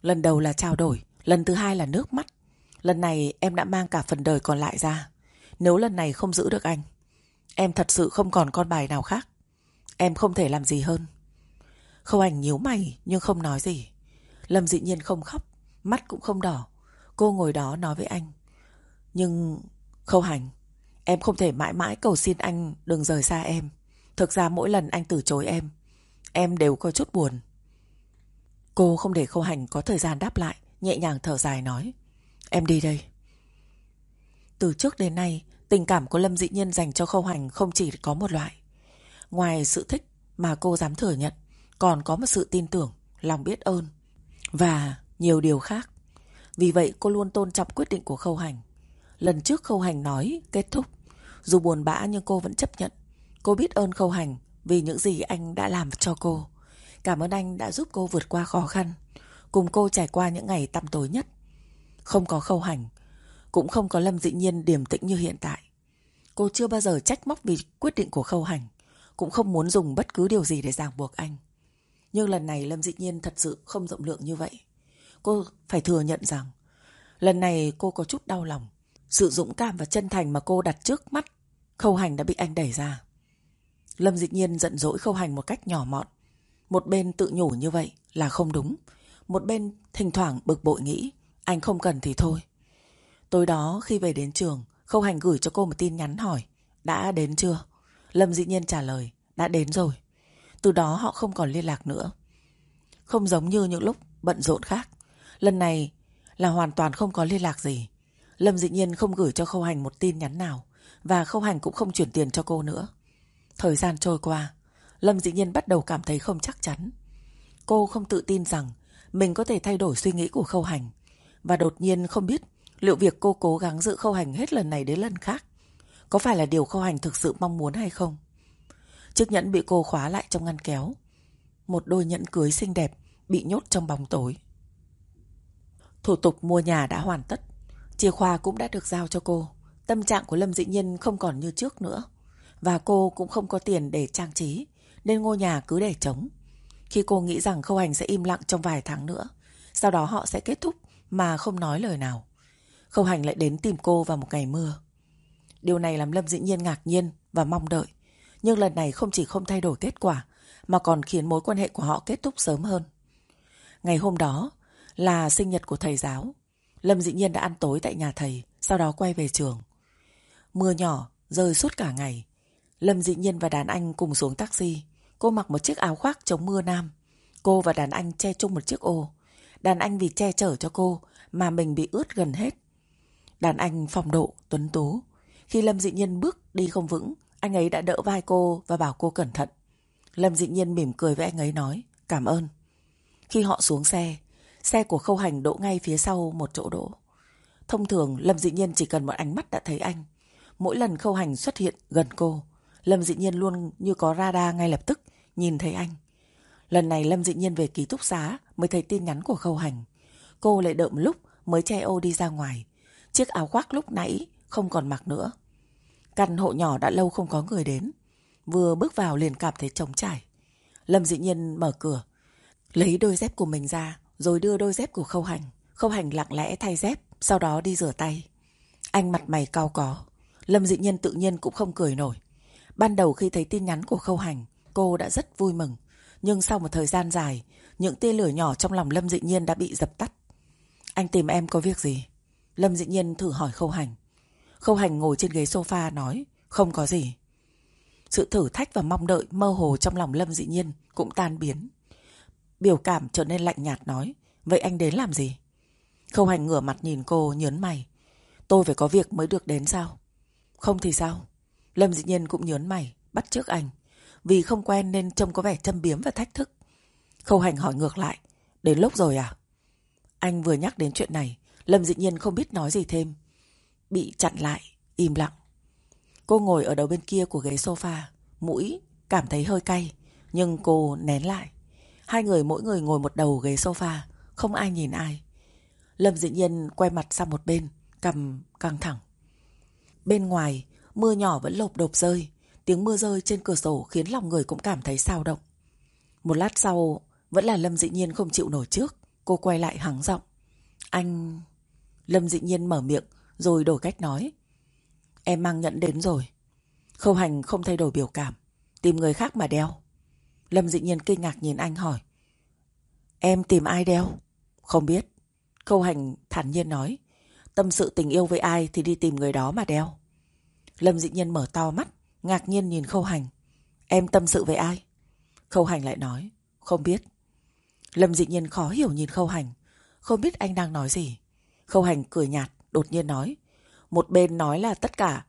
Lần đầu là trao đổi, lần thứ hai là nước mắt. Lần này em đã mang cả phần đời còn lại ra. Nếu lần này không giữ được anh, em thật sự không còn con bài nào khác. Em không thể làm gì hơn. Khâu ảnh nhíu mày nhưng không nói gì. Lâm dị nhiên không khóc, mắt cũng không đỏ. Cô ngồi đó nói với anh. Nhưng khâu hành, em không thể mãi mãi cầu xin anh đừng rời xa em. Thực ra mỗi lần anh từ chối em, em đều có chút buồn. Cô không để khâu hành có thời gian đáp lại, nhẹ nhàng thở dài nói. Em đi đây. Từ trước đến nay, tình cảm của Lâm Dị Nhiên dành cho khâu hành không chỉ có một loại. Ngoài sự thích mà cô dám thừa nhận, còn có một sự tin tưởng, lòng biết ơn và nhiều điều khác. Vì vậy cô luôn tôn trọng quyết định của khâu hành. Lần trước khâu hành nói kết thúc, dù buồn bã nhưng cô vẫn chấp nhận. Cô biết ơn khâu hành vì những gì anh đã làm cho cô. Cảm ơn anh đã giúp cô vượt qua khó khăn, cùng cô trải qua những ngày tăm tối nhất. Không có khâu hành, cũng không có Lâm Dị Nhiên điềm tĩnh như hiện tại. Cô chưa bao giờ trách móc vì quyết định của khâu hành, cũng không muốn dùng bất cứ điều gì để ràng buộc anh. Nhưng lần này Lâm Dị Nhiên thật sự không rộng lượng như vậy. Cô phải thừa nhận rằng, lần này cô có chút đau lòng. Sự dũng cảm và chân thành mà cô đặt trước mắt, khâu hành đã bị anh đẩy ra. Lâm Dị Nhiên giận dỗi khâu hành một cách nhỏ mọn. Một bên tự nhủ như vậy là không đúng. Một bên thỉnh thoảng bực bội nghĩ, anh không cần thì thôi. Tối đó khi về đến trường, Khâu Hành gửi cho cô một tin nhắn hỏi Đã đến chưa? Lâm dĩ nhiên trả lời Đã đến rồi Từ đó họ không còn liên lạc nữa Không giống như những lúc bận rộn khác Lần này là hoàn toàn không có liên lạc gì Lâm dĩ nhiên không gửi cho Khâu Hành một tin nhắn nào và Khâu Hành cũng không chuyển tiền cho cô nữa. Thời gian trôi qua, Lâm dĩ nhiên bắt đầu cảm thấy không chắc chắn. Cô không tự tin rằng Mình có thể thay đổi suy nghĩ của Khâu Hành Và đột nhiên không biết Liệu việc cô cố gắng giữ Khâu Hành hết lần này đến lần khác Có phải là điều Khâu Hành thực sự mong muốn hay không. Chiếc nhẫn bị cô khóa lại trong ngăn kéo, Một đôi nhẫn cưới xinh đẹp Bị nhốt trong bóng tối. Thủ tục mua nhà đã hoàn tất, Chìa khóa cũng đã được giao cho cô. Tâm trạng của Lâm Dĩ Nhiên không còn như trước nữa. Và cô cũng không có tiền để trang trí, Nên ngôi nhà cứ để trống. Khi cô nghĩ rằng Khâu Hành sẽ im lặng trong vài tháng nữa, Sau đó họ sẽ kết thúc Mà không nói lời nào. Khâu Hành lại đến tìm cô vào một ngày mưa. Điều này làm Lâm Dĩ Nhiên ngạc nhiên Và mong đợi. Nhưng lần này không chỉ không thay đổi kết quả, Mà còn khiến mối quan hệ của họ kết thúc sớm hơn. Ngày hôm đó Là sinh nhật của thầy giáo, Lâm Dĩ Nhiên đã ăn tối tại nhà thầy, Sau đó quay về trường. Mưa nhỏ rơi suốt cả ngày. Lâm Dĩ Nhiên và đàn anh cùng xuống taxi. Cô mặc một chiếc áo khoác chống mưa nam. Cô và đàn anh che chung một chiếc ô. Đàn anh vì che chở cho cô Mà mình bị ướt gần hết. Đàn anh phòng độ, tuấn tú. Khi Lâm Dĩ Nhiên bước đi không vững Anh ấy đã đỡ vai cô và bảo cô cẩn thận. Lâm Dĩ Nhiên mỉm cười với anh ấy nói Cảm ơn. Khi họ xuống xe Xe của khâu hành đỗ ngay phía sau một chỗ đỗ. Thông thường Lâm Dĩ Nhiên chỉ cần một ánh mắt đã thấy anh. Mỗi lần khâu hành xuất hiện gần cô, Lâm Dị Nhiên luôn như có radar ngay lập tức, Nhìn thấy anh. Lần này Lâm Dị Nhiên về ký túc xá Mới thấy tin nhắn của khâu hành. Cô lại đợi một lúc mới che ô đi ra ngoài. Chiếc áo khoác lúc nãy không còn mặc nữa. Căn hộ nhỏ đã lâu không có người đến. Vừa bước vào liền cảm thấy trống trải. Lâm Dị Nhiên mở cửa, Lấy đôi dép của mình ra, Rồi đưa đôi dép của khâu hành. Khâu hành lặng lẽ thay dép, Sau đó đi rửa tay. Anh mặt mày cao có. Lâm dị Nhiên tự nhiên cũng không cười nổi. Ban đầu khi thấy tin nhắn của khâu hành, Cô đã rất vui mừng. Nhưng sau một thời gian dài, Những tia lửa nhỏ trong lòng Lâm dị Nhiên đã bị dập tắt. Anh tìm em có việc gì? Lâm dị Nhiên thử hỏi khâu hành. Khâu hành ngồi trên ghế sofa nói, Không có gì. Sự thử thách và mong đợi mơ hồ trong lòng Lâm dị Nhiên Cũng tan biến. Biểu cảm trở nên lạnh nhạt nói, Vậy anh đến làm gì? Khâu hành ngửa mặt nhìn cô nhớn mày. Tôi phải có việc mới được đến sao? Không thì sao? Lâm Dĩ Nhiên cũng nhớn mày, Bắt trước anh. Vì không quen nên trông có vẻ châm biếm và thách thức. Khâu hành hỏi ngược lại, Đến lúc rồi à? Anh vừa nhắc đến chuyện này, Lâm Dĩ Nhiên không biết nói gì thêm. Bị chặn lại, Im lặng. Cô ngồi ở đầu bên kia của ghế sofa, Mũi cảm thấy hơi cay, Nhưng cô nén lại. Hai người mỗi người ngồi một đầu ghế sofa, Không ai nhìn ai. Lâm Dĩ Nhiên quay mặt sang một bên, Cầm căng thẳng. Bên ngoài, Mưa nhỏ vẫn lộp đột rơi. Tiếng mưa rơi trên cửa sổ khiến lòng người cũng cảm thấy sao động. Một lát sau, Vẫn là Lâm Dĩ Nhiên không chịu nổi trước. Cô quay lại hắng giọng. Anh... Lâm Dĩ Nhiên mở miệng, Rồi đổi cách nói. Em mang nhận đến rồi. Khâu hành không thay đổi biểu cảm. Tìm người khác mà đeo. Lâm Dĩ Nhiên kinh ngạc nhìn anh hỏi. Em tìm ai đeo? Không biết. Khâu hành thản nhiên nói. Tâm sự tình yêu với ai thì đi tìm người đó mà đeo. Lâm dị Nhiên mở to mắt, Ngạc nhiên nhìn khâu hành. Em tâm sự với ai? Khâu hành lại nói, Không biết. Lâm dị Nhiên khó hiểu nhìn khâu hành. Không biết anh đang nói gì. Khâu hành cười nhạt, đột nhiên nói, Một bên nói là tất cả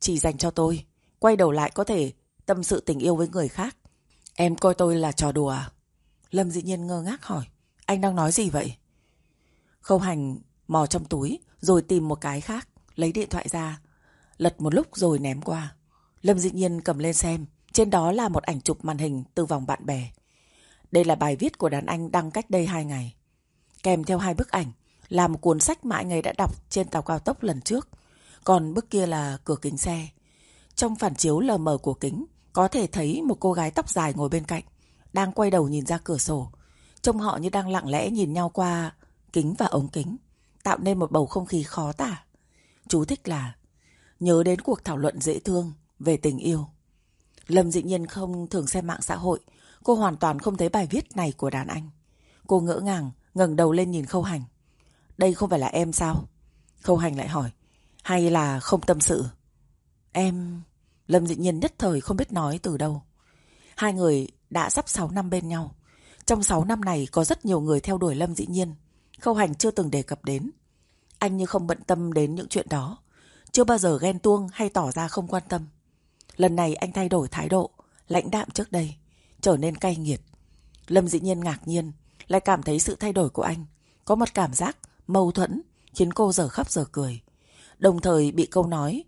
Chỉ dành cho tôi, Quay đầu lại có thể tâm sự tình yêu với người khác. Em coi tôi là trò đùa à? Lâm dị Nhiên ngơ ngác hỏi, Anh đang nói gì vậy? Khâu hành mò trong túi, Rồi tìm một cái khác, Lấy điện thoại ra Lật một lúc rồi ném qua. Lâm Dĩ Nhiên cầm lên xem, Trên đó là một ảnh chụp màn hình từ vòng bạn bè. Đây là bài viết của đàn anh đăng cách đây hai ngày. Kèm theo hai bức ảnh Là một cuốn sách mà anh ấy đã đọc trên tàu cao tốc lần trước. Còn bức kia là cửa kính xe. Trong phản chiếu lờ mờ của kính, Có thể thấy một cô gái tóc dài ngồi bên cạnh, Đang quay đầu nhìn ra cửa sổ. Trông họ như đang lặng lẽ nhìn nhau qua kính và ống kính, Tạo nên một bầu không khí khó tả. Chú thích là nhớ đến cuộc thảo luận dễ thương về tình yêu. Lâm dĩ nhiên không thường xem mạng xã hội, cô hoàn toàn không thấy bài viết này của đàn anh. Cô ngỡ ngàng, ngẩng đầu lên nhìn Khâu Hành. Đây không phải là em sao? Khâu Hành lại hỏi, Hay là không tâm sự? Em... Lâm Dị Nhiên nhất thời không biết nói từ đâu. Hai người đã sắp 6 năm bên nhau. Trong 6 năm này có rất nhiều người theo đuổi Lâm Dị Nhiên. Khâu Hành chưa từng đề cập đến. Anh như không bận tâm đến những chuyện đó. Chưa bao giờ ghen tuông hay tỏ ra không quan tâm. Lần này anh thay đổi thái độ, lãnh đạm trước đây, trở nên cay nghiệt. Lâm Dị Nhiên ngạc nhiên, lại cảm thấy sự thay đổi của anh. Có một cảm giác mâu thuẫn, khiến cô giờ khóc giờ cười. Đồng thời bị câu nói,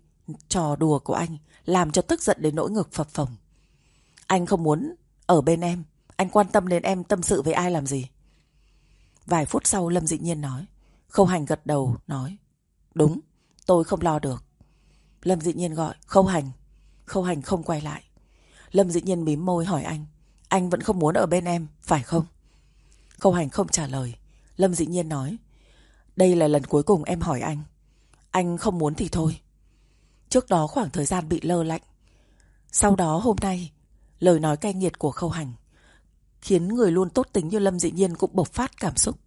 trò đùa của anh, làm cho tức giận đến nỗi ngực phập phồng. Anh không muốn ở bên em, anh quan tâm đến em tâm sự với ai làm gì. Vài phút sau Lâm Dị Nhiên nói, Khâu Hành gật đầu, nói, đúng, tôi không lo được. Lâm Dị Nhiên gọi, Khâu Hành. Khâu Hành không quay lại. Lâm Dị Nhiên mím môi hỏi anh, anh vẫn không muốn ở bên em, phải không? Khâu Hành không trả lời. Lâm Dị Nhiên nói, đây là lần cuối cùng em hỏi anh. Anh không muốn thì thôi. Trước đó khoảng thời gian bị lơ lạnh. Sau đó hôm nay, lời nói cay nghiệt của Khâu Hành khiến người luôn tốt tính như Lâm Dị Nhiên cũng bộc phát cảm xúc.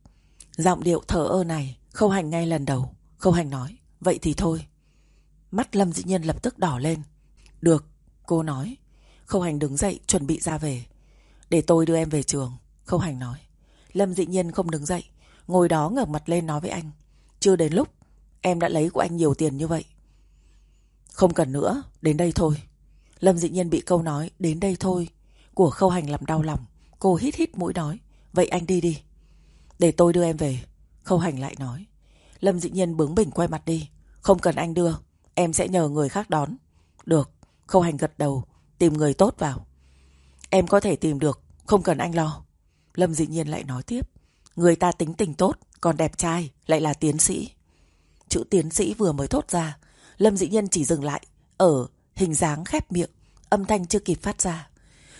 Giọng điệu thở ơ này, Khâu Hành ngay lần đầu. Khâu Hành nói, vậy thì thôi. Mắt Lâm Dị Nhiên lập tức đỏ lên. Được, cô nói. Khâu Hành đứng dậy chuẩn bị ra về. Để tôi đưa em về trường. Khâu Hành nói. Lâm Dị Nhiên không đứng dậy. Ngồi đó ngẩng mặt lên nói với anh. Chưa đến lúc, em đã lấy của anh nhiều tiền như vậy. Không cần nữa, đến đây thôi. Lâm Dị Nhiên bị câu nói, đến đây thôi. Của Khâu Hành làm đau lòng. Cô hít hít mũi nói. Vậy anh đi đi. Để tôi đưa em về. Khâu Hành lại nói. Lâm Dị Nhiên bướng bỉnh quay mặt đi. Không cần anh đưa. Em sẽ nhờ người khác đón. Được. Khâu Hành gật đầu. Tìm người tốt vào. Em có thể tìm được. Không cần anh lo. Lâm Dị Nhiên lại nói tiếp. Người ta tính tình tốt, còn đẹp trai, lại là tiến sĩ. Chữ tiến sĩ vừa mới thốt ra. Lâm Dị Nhiên chỉ dừng lại. Ở hình dáng khép miệng. Âm thanh chưa kịp phát ra.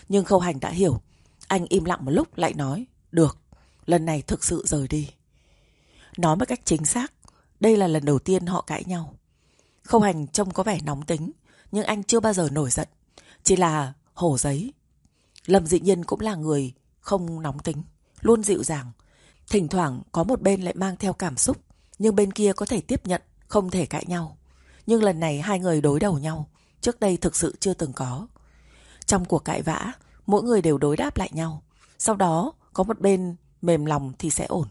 Nhưng Khâu Hành đã hiểu. Anh im lặng một lúc lại nói. Được, lần này thực sự rời đi. Nói một cách chính xác, đây là lần đầu tiên họ cãi nhau. Khâu Hành trông có vẻ nóng tính, nhưng anh chưa bao giờ nổi giận. Chỉ là hổ giấy. Lâm dị nhiên cũng là người không nóng tính, luôn dịu dàng. Thỉnh thoảng có một bên lại mang theo cảm xúc, nhưng bên kia có thể tiếp nhận, không thể cãi nhau. Nhưng lần này hai người đối đầu nhau, trước đây thực sự chưa từng có. Trong cuộc cãi vã, mỗi người đều đối đáp lại nhau. Sau đó, có một bên mềm lòng thì sẽ ổn.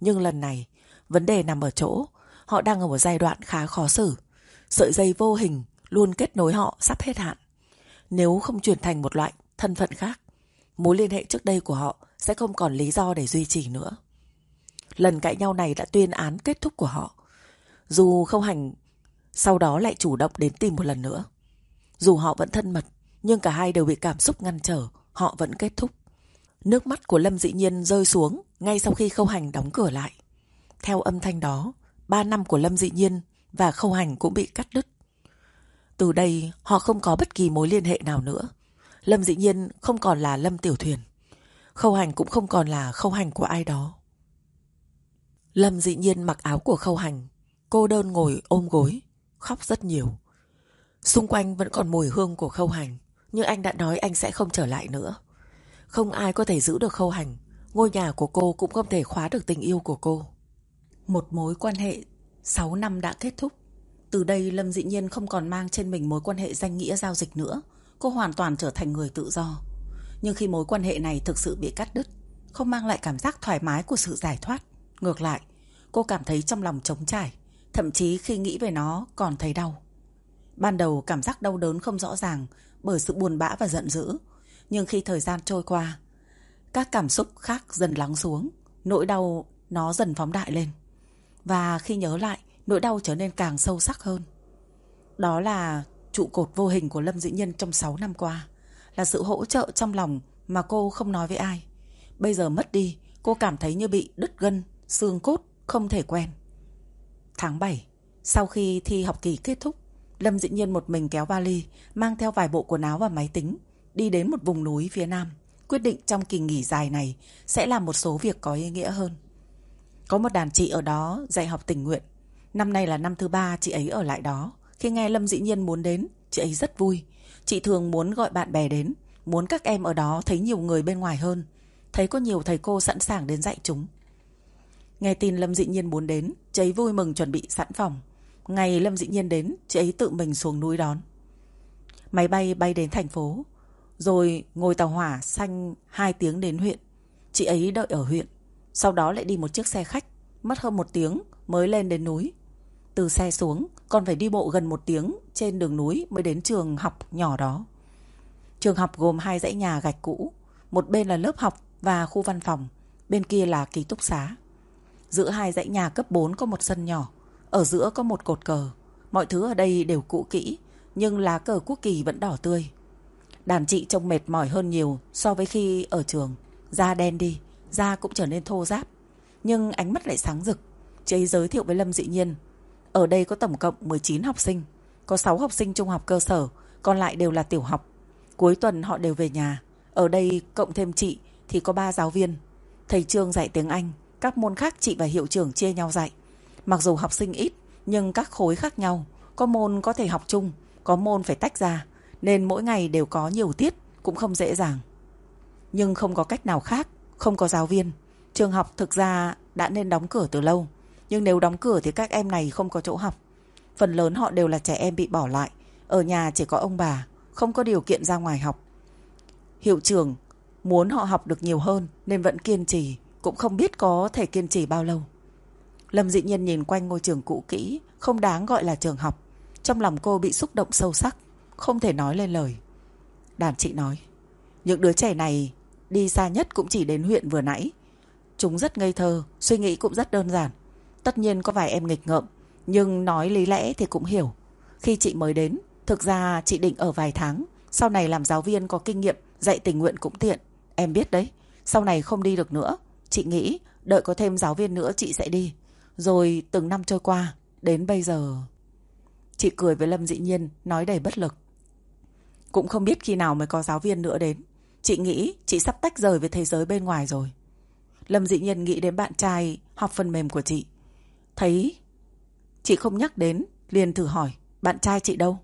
Nhưng lần này, vấn đề nằm ở chỗ, họ đang ở một giai đoạn khá khó xử. Sợi dây vô hình luôn kết nối họ sắp hết hạn. Nếu không chuyển thành một loại thân phận khác, mối liên hệ trước đây của họ sẽ không còn lý do để duy trì nữa. Lần cãi nhau này đã tuyên án kết thúc của họ. Dù không hành, sau đó lại chủ động đến tìm một lần nữa. Dù họ vẫn thân mật, nhưng cả hai đều bị cảm xúc ngăn trở, họ vẫn kết thúc. Nước mắt của Lâm Dị Nhiên rơi xuống ngay sau khi Khâu Hành đóng cửa lại. Theo âm thanh đó, ba năm của Lâm Dị Nhiên và Khâu Hành cũng bị cắt đứt. Từ đây, họ không có bất kỳ mối liên hệ nào nữa. Lâm Dị Nhiên không còn là Lâm Tiểu Thuyền. Khâu Hành cũng không còn là Khâu Hành của ai đó. Lâm Dị Nhiên mặc áo của Khâu Hành, cô đơn ngồi ôm gối, khóc rất nhiều. Xung quanh vẫn còn mùi hương của Khâu Hành, nhưng anh đã nói anh sẽ không trở lại nữa. Không ai có thể giữ được khâu hành Ngôi nhà của cô cũng không thể khóa được tình yêu của cô một mối quan hệ 6 năm đã kết thúc. Từ đây Lâm Dị Nhiên không còn mang trên mình mối quan hệ danh nghĩa giao dịch nữa. Cô hoàn toàn trở thành người tự do. Nhưng khi mối quan hệ này thực sự bị cắt đứt Không mang lại cảm giác thoải mái của sự giải thoát. Ngược lại Cô cảm thấy trong lòng trống trải Thậm chí khi nghĩ về nó còn thấy đau. Ban đầu cảm giác đau đớn không rõ ràng Bởi sự buồn bã và giận dữ. Nhưng khi thời gian trôi qua, các cảm xúc khác dần lắng xuống, nỗi đau nó dần phóng đại lên. Và khi nhớ lại, nỗi đau trở nên càng sâu sắc hơn. Đó là trụ cột vô hình của Lâm Dĩ Nhân trong 6 năm qua, là sự hỗ trợ trong lòng mà cô không nói với ai. Bây giờ mất đi, cô cảm thấy như bị đứt gân, xương cốt, không thể quen. Tháng 7, sau khi thi học kỳ kết thúc, Lâm Dĩ Nhiên một mình kéo vali, mang theo vài bộ quần áo và máy tính, đi đến một vùng núi phía Nam, quyết định trong kỳ nghỉ dài này sẽ làm một số việc có ý nghĩa hơn. Có một đàn chị ở đó dạy học tình nguyện. Năm nay là năm thứ ba chị ấy ở lại đó. Khi nghe Lâm Dĩ Nhiên muốn đến, chị ấy rất vui. Chị thường muốn gọi bạn bè đến, muốn các em ở đó thấy nhiều người bên ngoài hơn. Thấy có nhiều thầy cô sẵn sàng đến dạy chúng. Nghe tin Lâm Dĩ Nhiên muốn đến, chị ấy vui mừng chuẩn bị sẵn phòng. Ngày Lâm Dĩ Nhiên đến, chị ấy tự mình xuống núi đón. Máy bay bay đến thành phố, rồi ngồi tàu hỏa xanh 2 tiếng đến huyện. Chị ấy đợi ở huyện, sau đó lại đi một chiếc xe khách, mất hơn một tiếng mới lên đến núi. Từ xe xuống, còn phải đi bộ gần một tiếng trên đường núi mới đến trường học nhỏ đó. Trường học gồm hai dãy nhà gạch cũ, một bên là lớp học và khu văn phòng, bên kia là ký túc xá. Giữa hai dãy nhà cấp 4 có một sân nhỏ, ở giữa có một cột cờ. Mọi thứ ở đây đều cũ kỹ, nhưng lá cờ quốc kỳ vẫn đỏ tươi. Đàn chị trông mệt mỏi hơn nhiều so với khi ở trường. Da đen đi, da cũng trở nên thô ráp. Nhưng ánh mắt lại sáng rực. Chị ấy giới thiệu với Lâm Dị Nhiên. Ở đây có tổng cộng 19 học sinh. Có 6 học sinh trung học cơ sở, còn lại đều là tiểu học. Cuối tuần họ đều về nhà. Ở đây cộng thêm chị thì có 3 giáo viên. Thầy Trương dạy tiếng Anh, các môn khác chị và hiệu trưởng chia nhau dạy. Mặc dù học sinh ít, nhưng các khối khác nhau. Có môn có thể học chung, có môn phải tách ra. Nên mỗi ngày đều có nhiều tiết, cũng không dễ dàng. Nhưng không có cách nào khác, không có giáo viên. Trường học thực ra đã nên đóng cửa từ lâu. Nhưng nếu đóng cửa thì các em này không có chỗ học. Phần lớn họ đều là trẻ em bị bỏ lại. Ở nhà chỉ có ông bà, không có điều kiện ra ngoài học. Hiệu trưởng muốn họ học được nhiều hơn nên vẫn kiên trì, cũng không biết có thể kiên trì bao lâu. Lâm dị nhiên nhìn quanh ngôi trường cũ kỹ, không đáng gọi là trường học. Trong lòng cô bị xúc động sâu sắc, không thể nói lên lời. Đàn chị nói, những đứa trẻ này đi xa nhất cũng chỉ đến huyện vừa nãy. Chúng rất ngây thơ, suy nghĩ cũng rất đơn giản. Tất nhiên có vài em nghịch ngợm, nhưng nói lý lẽ thì cũng hiểu. Khi chị mới đến, thực ra chị định ở vài tháng, sau này làm giáo viên có kinh nghiệm, dạy tình nguyện cũng tiện. Em biết đấy, sau này không đi được nữa. Chị nghĩ đợi có thêm giáo viên nữa chị sẽ đi. Rồi từng năm trôi qua, đến bây giờ... Chị cười với Lâm Dĩ Nhiên, nói đầy bất lực. Cũng không biết khi nào mới có giáo viên nữa đến. Chị nghĩ chị sắp tách rời với thế giới bên ngoài rồi. Lâm Dĩ Nhiên nghĩ đến bạn trai học phần mềm của chị. Thấy chị không nhắc đến, liền thử hỏi, bạn trai chị đâu?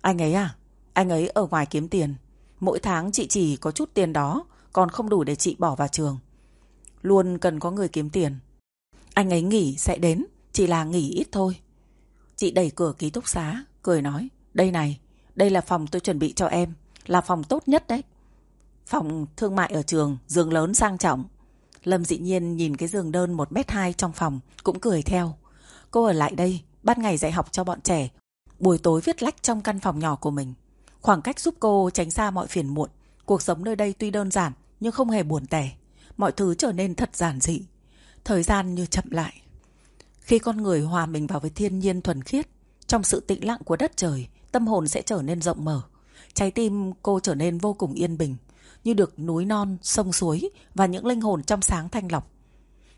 Anh ấy à? Anh ấy ở ngoài kiếm tiền. Mỗi tháng chị chỉ có chút tiền đó, còn không đủ để chị bỏ vào trường. Luôn cần có người kiếm tiền. Anh ấy nghỉ sẽ đến, chỉ là nghỉ ít thôi. Chị đẩy cửa ký túc xá, cười nói, đây này, đây là phòng tôi chuẩn bị cho em, là phòng tốt nhất đấy. Phòng thương mại ở trường, giường lớn sang trọng. Lâm dị nhiên nhìn cái giường đơn 1m2 trong phòng, cũng cười theo. Cô ở lại đây, ban ngày dạy học cho bọn trẻ, buổi tối viết lách trong căn phòng nhỏ của mình. Khoảng cách giúp cô tránh xa mọi phiền muộn. Cuộc sống nơi đây tuy đơn giản, nhưng không hề buồn tẻ. Mọi thứ trở nên thật giản dị. Thời gian như chậm lại. Khi con người hòa mình vào với thiên nhiên thuần khiết, trong sự tĩnh lặng của đất trời, tâm hồn sẽ trở nên rộng mở. Trái tim cô trở nên vô cùng yên bình, như được núi non, sông suối và những linh hồn trong sáng thanh lọc.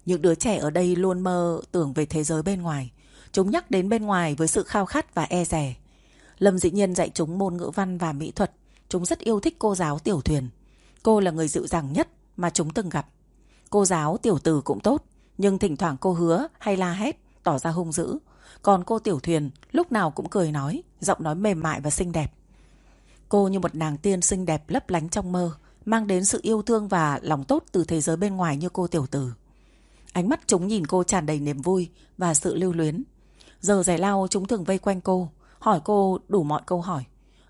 Những đứa trẻ ở đây luôn mơ tưởng về thế giới bên ngoài. Chúng nhắc đến bên ngoài với sự khao khát và e rè. Lâm dĩ nhiên dạy chúng môn ngữ văn và mỹ thuật. Chúng rất yêu thích cô giáo tiểu thuyền. Cô là người dịu dàng nhất mà chúng từng gặp. Cô giáo tiểu từ cũng tốt, nhưng thỉnh thoảng cô hứa hay la hét, tỏ ra hung dữ. Còn cô tiểu thuyền lúc nào cũng cười nói, giọng nói mềm mại và xinh đẹp. Cô như một nàng tiên xinh đẹp lấp lánh trong mơ, mang đến sự yêu thương và lòng tốt từ thế giới bên ngoài như cô tiểu tử. Ánh mắt chúng nhìn cô tràn đầy niềm vui và sự lưu luyến. Giờ giải lao chúng thường vây quanh cô, hỏi cô đủ mọi câu hỏi,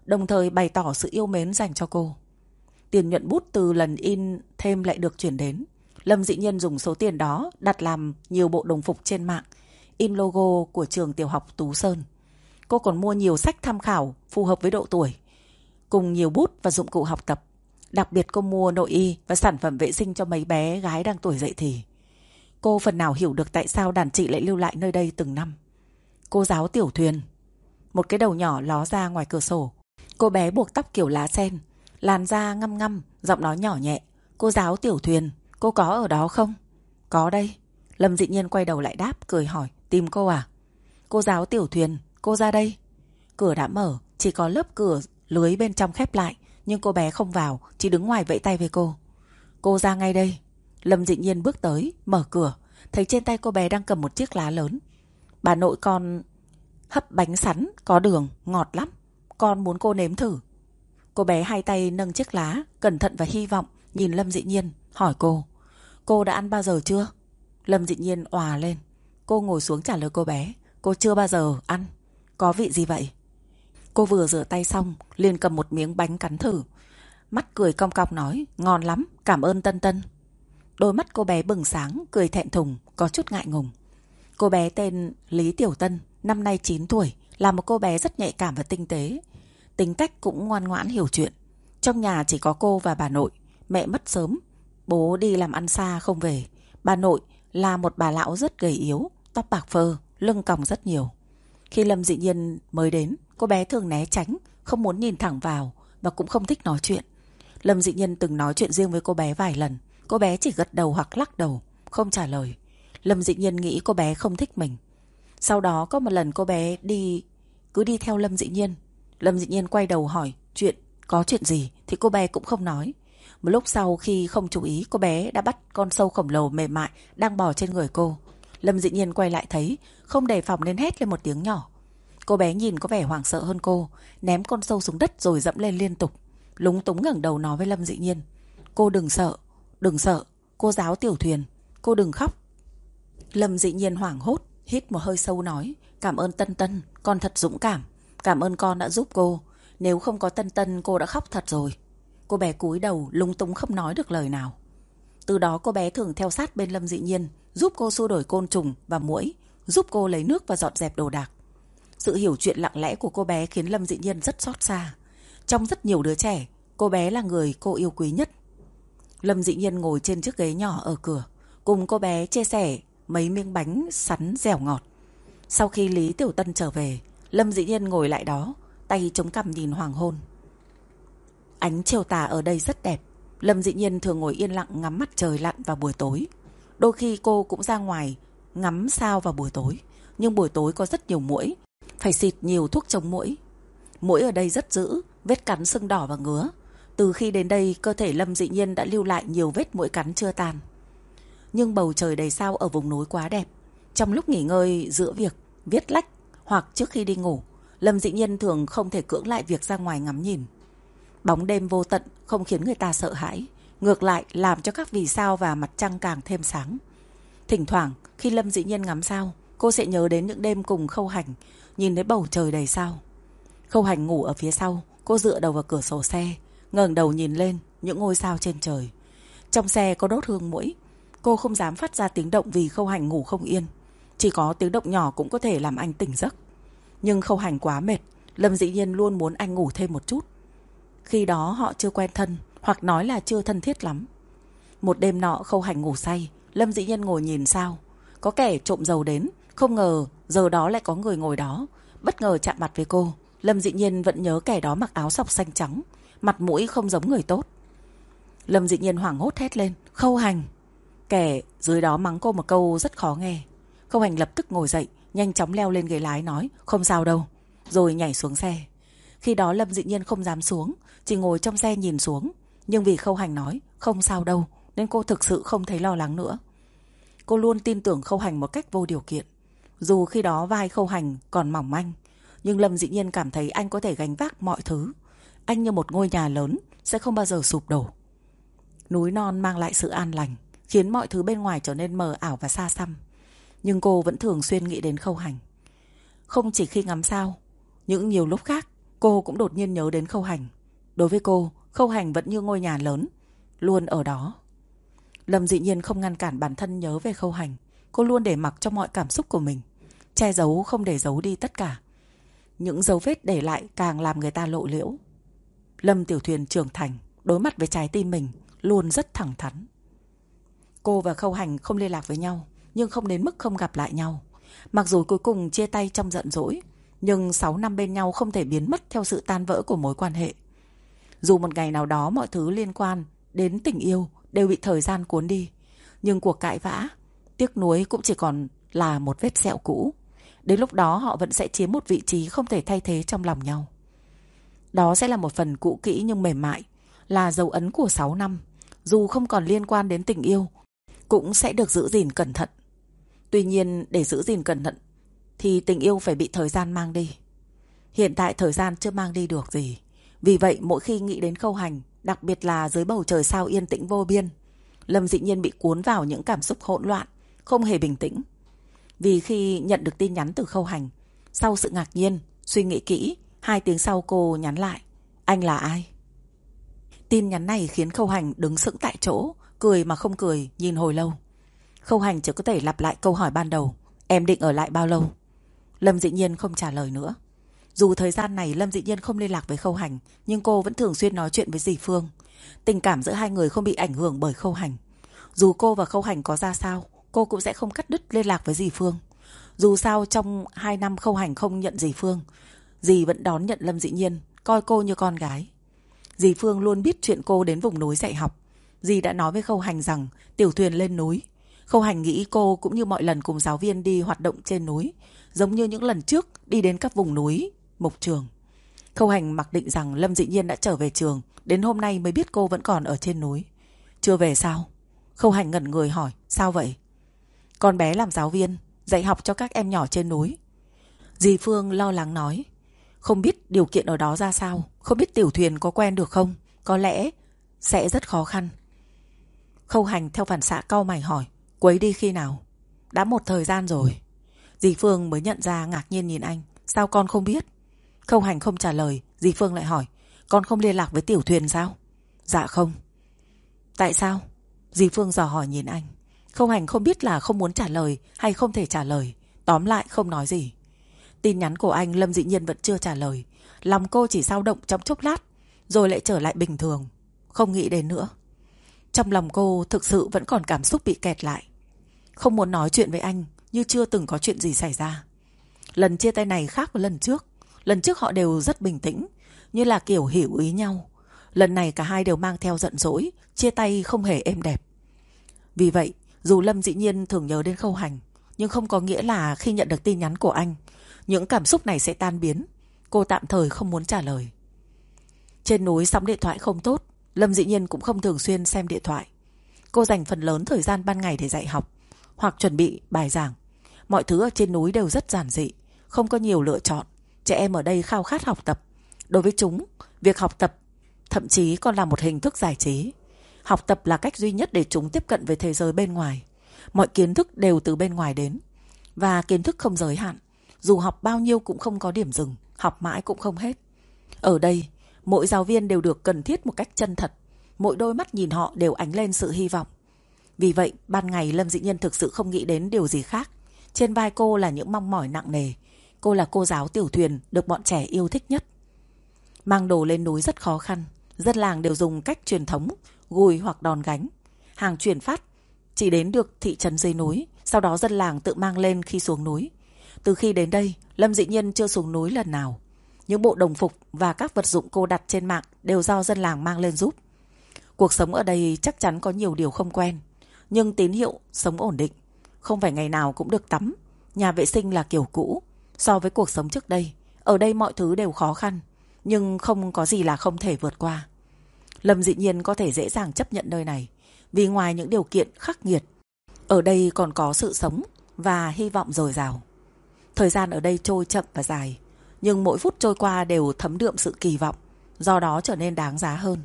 đồng thời bày tỏ sự yêu mến dành cho cô. Tiền nhuận bút từ lần in thêm lại được chuyển đến. Lâm dĩ nhân dùng số tiền đó đặt làm nhiều bộ đồng phục trên mạng, in logo của trường tiểu học Tú Sơn. Cô còn mua nhiều sách tham khảo phù hợp với độ tuổi, cùng nhiều bút và dụng cụ học tập. Đặc biệt cô mua nội y và sản phẩm vệ sinh cho mấy bé gái đang tuổi dậy thì. Cô phần nào hiểu được tại sao đàn chị lại lưu lại nơi đây từng năm. Cô giáo tiểu thuyền. Một cái đầu nhỏ ló ra ngoài cửa sổ. Cô bé buộc tóc kiểu lá sen. Làn da ngăm ngăm, giọng nói nhỏ nhẹ. Cô giáo tiểu thuyền, cô có ở đó không? Có đây. Lâm dị nhiên quay đầu lại đáp, cười hỏi. Tìm cô à? Cô giáo tiểu thuyền, cô ra đây. Cửa đã mở, chỉ có lớp cửa lưới bên trong khép lại. Nhưng cô bé không vào, chỉ đứng ngoài vẫy tay với cô. Cô ra ngay đây. Lâm dị nhiên bước tới, mở cửa. Thấy trên tay cô bé đang cầm một chiếc lá lớn. Bà nội con hấp bánh sắn, có đường, ngọt lắm. Con muốn cô nếm thử. Cô bé hai tay nâng chiếc lá, cẩn thận và hy vọng, nhìn Lâm dị nhiên, hỏi cô. Cô đã ăn bao giờ chưa? Lâm dị nhiên òa lên. Cô ngồi xuống trả lời cô bé. cô chưa bao giờ ăn. Có vị gì vậy? Cô vừa rửa tay xong, liền cầm một miếng bánh cắn thử. Mắt cười cong cong nói, ngon lắm, cảm ơn Tân Tân. Đôi mắt cô bé bừng sáng, cười thẹn thùng, có chút ngại ngùng. Cô bé tên Lý Tiểu Tân, năm nay 9 tuổi, là một cô bé rất nhạy cảm và tinh tế. Tính cách cũng ngoan ngoãn hiểu chuyện. Trong nhà chỉ có cô và bà nội, mẹ mất sớm, bố đi làm ăn xa không về. Bà nội là một bà lão rất gầy yếu, tóc bạc phơ, lưng còng rất nhiều. Khi Lâm dị nhiên mới đến, cô bé thường né tránh, không muốn nhìn thẳng vào và cũng không thích nói chuyện. Lâm dị nhân từng nói chuyện riêng với cô bé vài lần. Cô bé chỉ gật đầu hoặc lắc đầu, không trả lời. Lâm dị nhân nghĩ cô bé không thích mình. Sau đó có một lần cô bé đi, cứ đi theo Lâm dị nhiên. Lâm dị nhiên quay đầu hỏi chuyện, có chuyện gì thì cô bé cũng không nói. Một lúc sau khi không chú ý cô bé đã bắt con sâu khổng lồ mềm mại đang bò trên người cô. Lâm dị nhiên quay lại thấy, không đề phòng nên hét lên một tiếng nhỏ. Cô bé nhìn có vẻ hoảng sợ hơn cô, ném con sâu xuống đất rồi dẫm lên liên tục. Lúng túng ngẩng đầu nói với Lâm dị nhiên. Cô đừng sợ, đừng sợ, cô giáo tiểu thuyền, cô đừng khóc. Lâm dị nhiên hoảng hốt, hít một hơi sâu nói. Cảm ơn Tân Tân, con thật dũng cảm. Cảm ơn con đã giúp cô. Nếu không có Tân Tân cô đã khóc thật rồi. Cô bé cúi đầu lúng túng không nói được lời nào. Từ đó cô bé thường theo sát bên Lâm dị nhiên, giúp cô xua đổi côn trùng và muỗi, giúp cô lấy nước và dọn dẹp đồ đạc. Sự hiểu chuyện lặng lẽ của cô bé khiến Lâm dị nhiên rất xót xa. Trong rất nhiều đứa trẻ, cô bé là người cô yêu quý nhất. Lâm dị nhiên ngồi trên chiếc ghế nhỏ ở cửa, cùng cô bé chia sẻ mấy miếng bánh sắn dẻo ngọt. Sau khi Lý Tiểu Tân trở về, Lâm dị nhiên ngồi lại đó, tay chống cằm nhìn hoàng hôn. Ánh chiều tà ở đây rất đẹp. Lâm dị nhiên thường ngồi yên lặng ngắm mặt trời lặn vào buổi tối. Đôi khi cô cũng ra ngoài ngắm sao vào buổi tối. Nhưng buổi tối có rất nhiều muỗi. Phải xịt nhiều thuốc chống mũi. Muỗi ở đây rất dữ, vết cắn sưng đỏ và ngứa. Từ khi đến đây, cơ thể Lâm dị nhiên đã lưu lại nhiều vết muỗi cắn chưa tan. Nhưng bầu trời đầy sao ở vùng núi quá đẹp. Trong lúc nghỉ ngơi giữa việc viết lách hoặc trước khi đi ngủ, Lâm dị nhiên thường không thể cưỡng lại việc ra ngoài ngắm nhìn. Bóng đêm vô tận không khiến người ta sợ hãi, ngược lại làm cho các vì sao và mặt trăng càng thêm sáng. Thỉnh thoảng, khi Lâm Dị nhiên ngắm sao, cô sẽ nhớ đến những đêm cùng khâu hành, nhìn thấy bầu trời đầy sao. Khâu hành ngủ ở phía sau, cô dựa đầu vào cửa sổ xe, ngẩng đầu nhìn lên những ngôi sao trên trời. Trong xe có đốt hương mũi, cô không dám phát ra tiếng động vì khâu hành ngủ không yên. Chỉ có tiếng động nhỏ cũng có thể làm anh tỉnh giấc. Nhưng khâu hành quá mệt, Lâm dĩ nhiên luôn muốn anh ngủ thêm một chút. Khi đó họ chưa quen thân Hoặc nói là chưa thân thiết lắm Một đêm nọ khâu hành ngủ say Lâm dĩ nhân ngồi nhìn sao Có kẻ trộm dầu đến không ngờ giờ đó lại có người ngồi đó. Bất ngờ chạm mặt với cô, Lâm dĩ nhiên vẫn nhớ kẻ đó mặc áo sọc xanh trắng, Mặt mũi không giống người tốt. Lâm dĩ nhiên hoảng hốt hét lên, Khâu hành! Kẻ dưới đó mắng cô một câu rất khó nghe. Khâu hành lập tức ngồi dậy, Nhanh chóng leo lên ghế lái nói, Không sao đâu. Rồi nhảy xuống xe. Khi đó Lâm dĩ nhiên không dám xuống, chỉ ngồi trong xe nhìn xuống. Nhưng vì Khâu Hành nói, không sao đâu, Nên cô thực sự không thấy lo lắng nữa. Cô luôn tin tưởng Khâu Hành một cách vô điều kiện. Dù khi đó vai Khâu Hành còn mỏng manh Nhưng Lâm dĩ nhiên cảm thấy anh có thể gánh vác mọi thứ Anh như một ngôi nhà lớn Sẽ không bao giờ sụp đổ Núi non mang lại sự an lành Khiến mọi thứ bên ngoài trở nên mờ ảo và xa xăm Nhưng cô vẫn thường xuyên nghĩ đến Khâu Hành Không chỉ khi ngắm sao Những nhiều lúc khác Cô cũng đột nhiên nhớ đến Khâu Hành Đối với cô, Khâu Hành vẫn như ngôi nhà lớn, luôn ở đó. Lâm dị nhiên không ngăn cản bản thân nhớ về Khâu Hành. Cô luôn để mặc cho mọi cảm xúc của mình. Che giấu không để giấu đi tất cả. Những dấu vết để lại càng làm người ta lộ liễu. Lâm Tiểu Thuyền trưởng thành, đối mặt với trái tim mình, luôn rất thẳng thắn. Cô và Khâu Hành không liên lạc với nhau, nhưng không đến mức không gặp lại nhau. Mặc dù cuối cùng chia tay trong giận dỗi, nhưng 6 năm bên nhau không thể biến mất theo sự tan vỡ của mối quan hệ. Dù một ngày nào đó mọi thứ liên quan đến tình yêu đều bị thời gian cuốn đi. Nhưng cuộc cãi vã, tiếc nuối cũng chỉ còn là một vết sẹo cũ. Đến lúc đó họ vẫn sẽ chiếm một vị trí không thể thay thế trong lòng nhau. Đó sẽ là một phần cũ kỹ nhưng mềm mại, là dấu ấn của 6 năm. Dù không còn liên quan đến tình yêu, cũng sẽ được giữ gìn cẩn thận. Tuy nhiên để giữ gìn cẩn thận thì tình yêu phải bị thời gian mang đi. Hiện tại thời gian chưa mang đi được gì. Vì vậy mỗi khi nghĩ đến khâu hành, đặc biệt là dưới bầu trời sao yên tĩnh vô biên, Lâm dị nhiên bị cuốn vào những cảm xúc hỗn loạn, không hề bình tĩnh. Vì khi nhận được tin nhắn từ khâu hành, sau sự ngạc nhiên, suy nghĩ kỹ, hai tiếng sau cô nhắn lại. Anh là ai? Tin nhắn này khiến khâu hành đứng sững tại chỗ, cười mà không cười, nhìn hồi lâu. Khâu hành chỉ có thể lặp lại câu hỏi ban đầu. Em định ở lại bao lâu? Lâm dĩ nhiên không trả lời nữa. Dù thời gian này Lâm dĩ nhiên không liên lạc với khâu hành, nhưng cô vẫn thường xuyên nói chuyện với dì Phương. Tình cảm giữa hai người không bị ảnh hưởng bởi khâu hành. Dù cô và khâu hành có ra sao, cô cũng sẽ không cắt đứt liên lạc với dì Phương. Dù sao trong 2 năm khâu hành không nhận dì Phương, dì vẫn đón nhận Lâm dĩ nhiên, coi cô như con gái. Dì Phương luôn biết chuyện cô đến vùng núi dạy học. Dì đã nói với khâu hành rằng tiểu thuyền lên núi. Khâu hành nghĩ cô cũng như mọi lần cùng giáo viên đi hoạt động trên núi, giống như những lần trước đi đến các vùng núi, mục trường. Khâu hành mặc định rằng Lâm dĩ nhiên đã trở về trường, đến hôm nay mới biết cô vẫn còn ở trên núi. Chưa về sao? Khâu hành ngẩn người hỏi, sao vậy? Con bé làm giáo viên, dạy học cho các em nhỏ trên núi. Dì Phương lo lắng nói, không biết điều kiện ở đó ra sao, không biết tiểu thuyền có quen được không, có lẽ sẽ rất khó khăn. Khâu hành theo phản xạ cau mày hỏi, quấy đi khi nào? Đã một thời gian rồi. Dì Phương mới nhận ra ngạc nhiên nhìn anh, sao con không biết? Khâu hành không trả lời, dì Phương lại hỏi, con không liên lạc với tiểu thuyền sao? Dạ không. Tại sao? Dì Phương dò hỏi nhìn anh không hành không biết là không muốn trả lời hay không thể trả lời. Tóm lại không nói gì. Tin nhắn của anh Lâm Dị Nhiên vẫn chưa trả lời. Lòng cô chỉ dao động trong chốc lát, rồi lại trở lại bình thường. Không nghĩ đến nữa. Trong lòng cô thực sự vẫn còn cảm xúc bị kẹt lại. Không muốn nói chuyện với anh như chưa từng có chuyện gì xảy ra. Lần chia tay này khác với lần trước. Lần trước họ đều rất bình tĩnh, như là kiểu hiểu ý nhau. Lần này cả hai đều mang theo giận dỗi, chia tay không hề êm đẹp. Vì vậy, dù Lâm dĩ nhiên thường nhớ đến khâu hành, nhưng không có nghĩa là khi nhận được tin nhắn của anh, những cảm xúc này sẽ tan biến. Cô tạm thời không muốn trả lời. Trên núi sóng điện thoại không tốt, Lâm dĩ nhiên cũng không thường xuyên xem điện thoại. Cô dành phần lớn thời gian ban ngày để dạy học, hoặc chuẩn bị bài giảng. Mọi thứ ở trên núi đều rất giản dị, không có nhiều lựa chọn. Trẻ em ở đây khao khát học tập. Đối với chúng, việc học tập thậm chí còn là một hình thức giải trí. Học tập là cách duy nhất để chúng tiếp cận với thế giới bên ngoài. Mọi kiến thức đều từ bên ngoài đến. Và kiến thức không giới hạn. Dù học bao nhiêu cũng không có điểm dừng, học mãi cũng không hết. Ở đây, mỗi giáo viên đều được cần thiết một cách chân thật. Mỗi đôi mắt nhìn họ đều ánh lên sự hy vọng. Vì vậy, ban ngày Lâm Dĩ Nhân thực sự không nghĩ đến điều gì khác. Trên vai cô là những mong mỏi nặng nề. Cô là cô giáo tiểu thuyền được bọn trẻ yêu thích nhất. Mang đồ lên núi rất khó khăn. Dân làng đều dùng cách truyền thống, gùi hoặc đòn gánh. Hàng chuyển phát chỉ đến được thị trấn dưới núi, sau đó dân làng tự mang lên khi xuống núi. Từ khi đến đây, Lâm Dị Nhân chưa xuống núi lần nào. Những bộ đồng phục và các vật dụng cô đặt trên mạng đều do dân làng mang lên giúp. Cuộc sống ở đây chắc chắn có nhiều điều không quen, nhưng tín hiệu sống ổn định. Không phải ngày nào cũng được tắm, nhà vệ sinh là kiểu cũ. So với cuộc sống trước đây, ở đây mọi thứ đều khó khăn, nhưng không có gì là không thể vượt qua. Lâm dị nhiên có thể dễ dàng chấp nhận nơi này, vì ngoài những điều kiện khắc nghiệt, ở đây còn có sự sống và hy vọng dồi dào. Thời gian ở đây trôi chậm và dài, nhưng mỗi phút trôi qua đều thấm đượm sự kỳ vọng, do đó trở nên đáng giá hơn.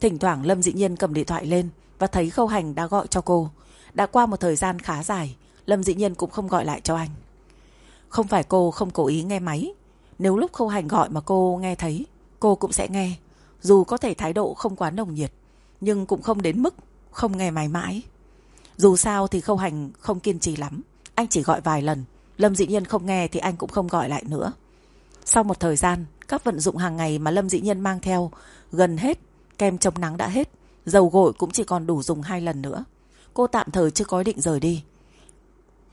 Thỉnh thoảng Lâm dị nhiên cầm điện thoại lên và thấy khâu hành đã gọi cho cô. Đã qua một thời gian khá dài, Lâm dị nhiên cũng không gọi lại cho anh. Không phải cô không cố ý nghe máy, nếu lúc khâu hành gọi mà cô nghe thấy, cô cũng sẽ nghe. Dù có thể thái độ không quá nồng nhiệt, nhưng cũng không đến mức không nghe mãi mãi. Dù sao thì khâu hành không kiên trì lắm, anh chỉ gọi vài lần. Lâm dĩ nhiên không nghe thì anh cũng không gọi lại nữa. Sau một thời gian, các vận dụng hàng ngày mà Lâm dĩ nhiên mang theo gần hết, kem chống nắng đã hết, dầu gội cũng chỉ còn đủ dùng hai lần nữa. Cô tạm thời chưa có ý định rời đi.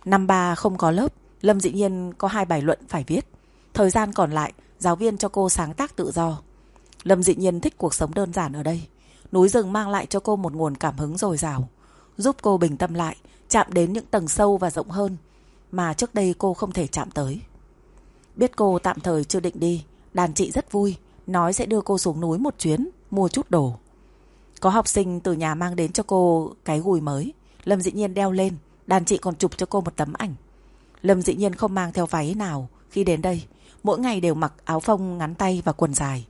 Năm ba không có lớp, Lâm dĩ nhiên có hai bài luận phải viết. Thời gian còn lại, giáo viên cho cô sáng tác tự do. Lâm dị nhiên thích cuộc sống đơn giản ở đây. Núi rừng mang lại cho cô một nguồn cảm hứng dồi dào, giúp cô bình tâm lại, chạm đến những tầng sâu và rộng hơn mà trước đây cô không thể chạm tới. Biết cô tạm thời chưa định đi, đàn chị rất vui, nói sẽ đưa cô xuống núi một chuyến, mua chút đồ. Có học sinh từ nhà mang đến cho cô cái gùi mới, Lâm dĩ nhiên đeo lên, đàn chị còn chụp cho cô một tấm ảnh. Lâm dĩ nhiên không mang theo váy nào khi đến đây, mỗi ngày đều mặc áo phông ngắn tay và quần dài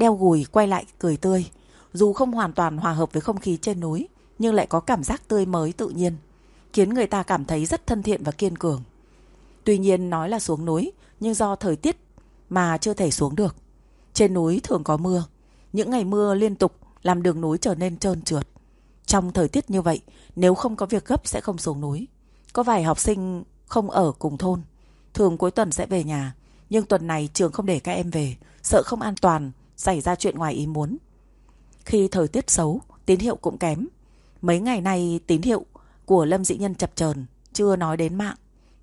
đeo gùi quay lại cười tươi. Dù không hoàn toàn hòa hợp với không khí trên núi, nhưng lại có cảm giác tươi mới tự nhiên, khiến người ta cảm thấy rất thân thiện và kiên cường. Tuy nhiên nói là xuống núi, nhưng do thời tiết mà chưa thể xuống được. Trên núi thường có mưa, những ngày mưa liên tục làm đường núi trở nên trơn trượt. Trong thời tiết như vậy, nếu không có việc gấp sẽ không xuống núi. Có vài học sinh không ở cùng thôn, thường cuối tuần sẽ về nhà, nhưng tuần này trường không để các em về, sợ không an toàn, xảy ra chuyện ngoài ý muốn. Khi thời tiết xấu, tín hiệu cũng kém. Mấy ngày nay tín hiệu của Lâm Dĩ Nhân chập chờn, chưa nói đến mạng.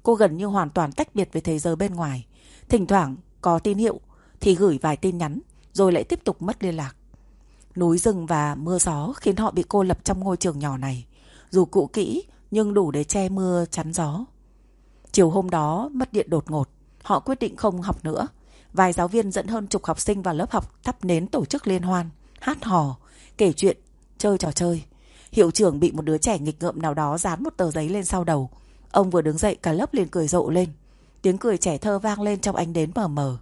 Cô gần như hoàn toàn tách biệt với thế giới bên ngoài. Thỉnh thoảng có tín hiệu thì gửi vài tin nhắn, rồi lại tiếp tục mất liên lạc. Núi rừng và mưa gió khiến họ bị cô lập trong ngôi trường nhỏ này. Dù cũ kỹ nhưng đủ để che mưa chắn gió. Chiều hôm đó mất điện đột ngột, họ quyết định không học nữa. Vài giáo viên dẫn hơn chục học sinh vào lớp học thắp nến tổ chức liên hoan, hát hò, kể chuyện, chơi trò chơi. Hiệu trưởng bị một đứa trẻ nghịch ngợm nào đó dán một tờ giấy lên sau đầu. Ông vừa đứng dậy cả lớp liền cười rộ lên. Tiếng cười trẻ thơ vang lên trong ánh đến mờ mờ.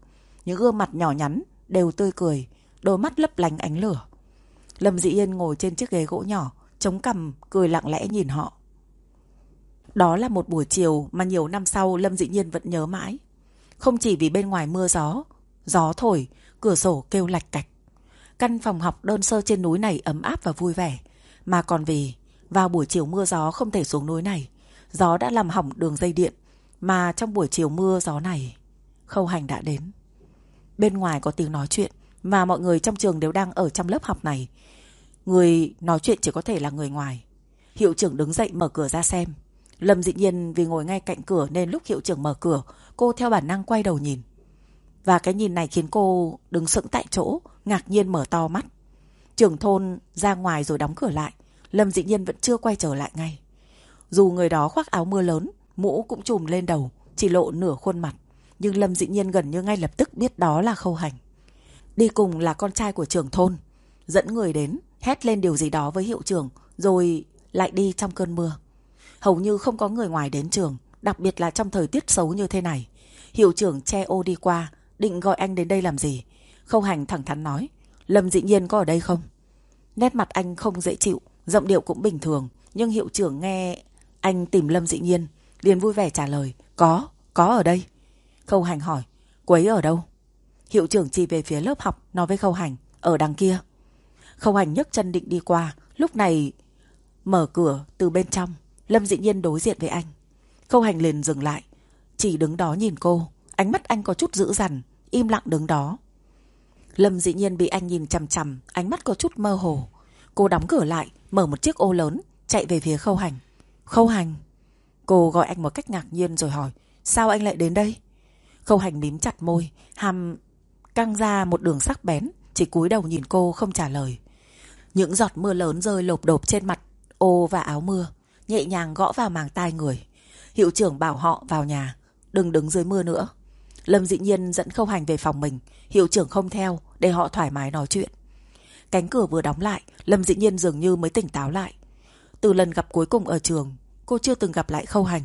Những gương mặt nhỏ nhắn đều tươi cười, đôi mắt lấp lánh ánh lửa. Lâm Dĩ Yên ngồi trên chiếc ghế gỗ nhỏ, chống cằm, cười lặng lẽ nhìn họ. Đó là một buổi chiều mà nhiều năm sau Lâm Dĩ Nhiên vẫn nhớ mãi. Không chỉ vì bên ngoài mưa gió, gió thổi, cửa sổ kêu lạch cạch. Căn phòng học đơn sơ trên núi này ấm áp và vui vẻ. Mà còn vì vào buổi chiều mưa gió không thể xuống núi này. Gió đã làm hỏng đường dây điện. Mà trong buổi chiều mưa gió này, khâu hành đã đến. Bên ngoài có tiếng nói chuyện mà mọi người trong trường đều đang ở trong lớp học này. Người nói chuyện chỉ có thể là người ngoài. Hiệu trưởng đứng dậy mở cửa ra xem. Lâm dị nhiên vì ngồi ngay cạnh cửa nên lúc hiệu trưởng mở cửa, cô theo bản năng quay đầu nhìn. Và cái nhìn này khiến cô đứng sững tại chỗ, ngạc nhiên mở to mắt. Trưởng thôn ra ngoài rồi đóng cửa lại, Lâm dị nhiên vẫn chưa quay trở lại ngay. Dù người đó khoác áo mưa lớn, mũ cũng trùm lên đầu, chỉ lộ nửa khuôn mặt. Nhưng Lâm dị nhiên gần như ngay lập tức biết đó là khâu hành. Đi cùng là con trai của trưởng thôn. Dẫn người đến, hét lên điều gì đó với hiệu trưởng, rồi lại đi trong cơn mưa. Hầu như không có người ngoài đến trường, đặc biệt là trong thời tiết xấu như thế này. Hiệu trưởng che ô đi qua, định gọi anh đến đây làm gì? Khâu hành thẳng thắn nói, Lâm dị nhiên có ở đây không? Nét mặt anh không dễ chịu, giọng điệu cũng bình thường, nhưng hiệu trưởng nghe anh tìm Lâm dị nhiên, liền vui vẻ trả lời, có, có ở đây. Khâu hành hỏi, quấy ở đâu? Hiệu trưởng chỉ về phía lớp học, nói với khâu hành, ở đằng kia. Khâu hành nhấc chân định đi qua, lúc này mở cửa từ bên trong. Lâm dĩ nhiên đối diện với anh. Khâu hành liền dừng lại, chỉ đứng đó nhìn cô. Ánh mắt anh có chút dữ dằn, im lặng đứng đó. Lâm dĩ nhiên bị anh nhìn chằm chằm, ánh mắt có chút mơ hồ. Cô đóng cửa lại, mở một chiếc ô lớn, chạy về phía khâu hành. Khâu hành. Cô gọi anh một cách ngạc nhiên rồi hỏi, sao anh lại đến đây? Khâu hành mím chặt môi, hàm căng ra một đường sắc bén, chỉ cúi đầu nhìn cô không trả lời. Những giọt mưa lớn rơi lộp đột trên mặt ô và áo mưa nhẹ nhàng gõ vào màng tai người. Hiệu trưởng bảo họ vào nhà, đừng đứng dưới mưa nữa. Lâm dĩ nhiên dẫn khâu hành về phòng mình, hiệu trưởng không theo để họ thoải mái nói chuyện. Cánh cửa vừa đóng lại, Lâm dĩ nhiên dường như mới tỉnh táo lại. Từ lần gặp cuối cùng ở trường, cô chưa từng gặp lại khâu hành.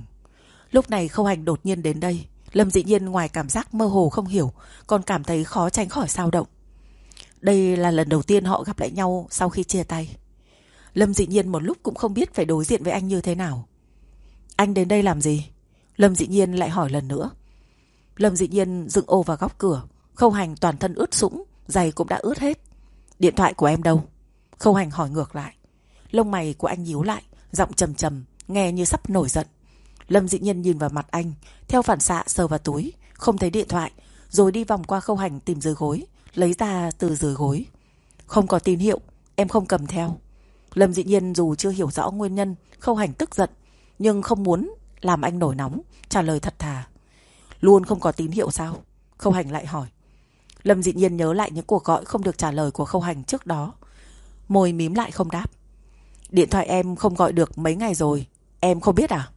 Lúc này khâu hành đột nhiên đến đây. Lâm dĩ nhiên ngoài cảm giác mơ hồ không hiểu, còn cảm thấy khó tránh khỏi sao động. Đây là lần đầu tiên họ gặp lại nhau sau khi chia tay. Lâm dị nhiên một lúc cũng không biết phải đối diện với anh như thế nào. Anh đến đây làm gì? Lâm dị nhiên lại hỏi lần nữa. Lâm dị nhiên dựng ô vào góc cửa. Khâu hành toàn thân ướt sũng, giày cũng đã ướt hết. Điện thoại của em đâu? Khâu hành hỏi ngược lại. Lông mày của anh nhíu lại, giọng trầm trầm, nghe như sắp nổi giận. Lâm dị nhiên nhìn vào mặt anh, theo phản xạ sờ vào túi, không thấy điện thoại, rồi đi vòng qua khâu hành tìm dưới gối, lấy ra từ dưới gối. Không có tín hiệu, em không cầm theo. Lâm dĩ nhiên dù chưa hiểu rõ nguyên nhân, khâu hành tức giận, nhưng không muốn làm anh nổi nóng, trả lời thật thà. Luôn không có tín hiệu sao? Khâu hành lại hỏi. Lâm dĩ nhiên nhớ lại những cuộc gọi không được trả lời của khâu hành trước đó. Môi mím lại không đáp. Điện thoại em không gọi được mấy ngày rồi, em không biết à?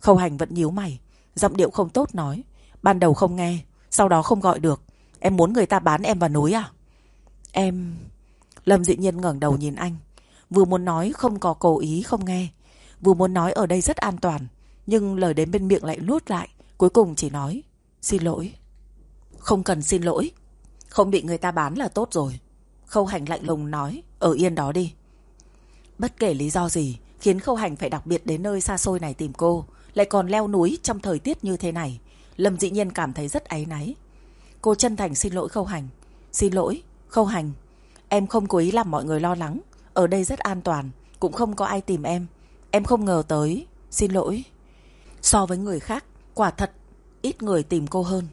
Khâu hành vẫn nhíu mày, giọng điệu không tốt nói. Ban đầu không nghe, sau đó không gọi được. Em muốn người ta bán em vào núi à? Em... Lâm dị nhiên ngẩng đầu nhìn anh. Vừa muốn nói không có cố ý không nghe Vừa muốn nói ở đây rất an toàn Nhưng lời đến bên miệng lại nuốt lại Cuối cùng chỉ nói Xin lỗi Không cần xin lỗi Không bị người ta bán là tốt rồi Khâu hành lạnh lùng nói Ở yên đó đi Bất kể lý do gì Khiến khâu hành phải đặc biệt đến nơi xa xôi này tìm cô Lại còn leo núi trong thời tiết như thế này Lâm dĩ nhiên cảm thấy rất áy náy. Cô chân thành xin lỗi Khâu Hành. Xin lỗi, Khâu Hành. Em không cố ý làm mọi người lo lắng. Ở đây rất an toàn, cũng không có ai tìm em. Em không ngờ tới. Xin lỗi. So với người khác, quả thật, ít người tìm cô hơn.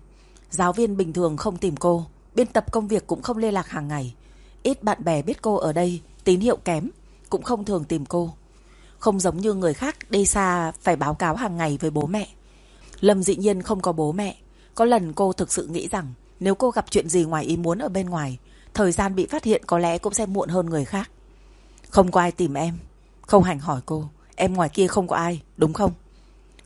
Giáo viên bình thường không tìm cô. Biên tập công việc cũng không liên lạc hàng ngày. Ít bạn bè biết cô ở đây, tín hiệu kém, cũng không thường tìm cô. Không giống như người khác đi xa phải báo cáo hàng ngày với bố mẹ. Lâm dị nhiên không có bố mẹ. Có lần cô thực sự nghĩ rằng nếu cô gặp chuyện gì ngoài ý muốn ở bên ngoài, thời gian bị phát hiện có lẽ cũng sẽ muộn hơn người khác. Không có ai tìm em. Không hành hỏi cô, em ngoài kia không có ai, đúng không?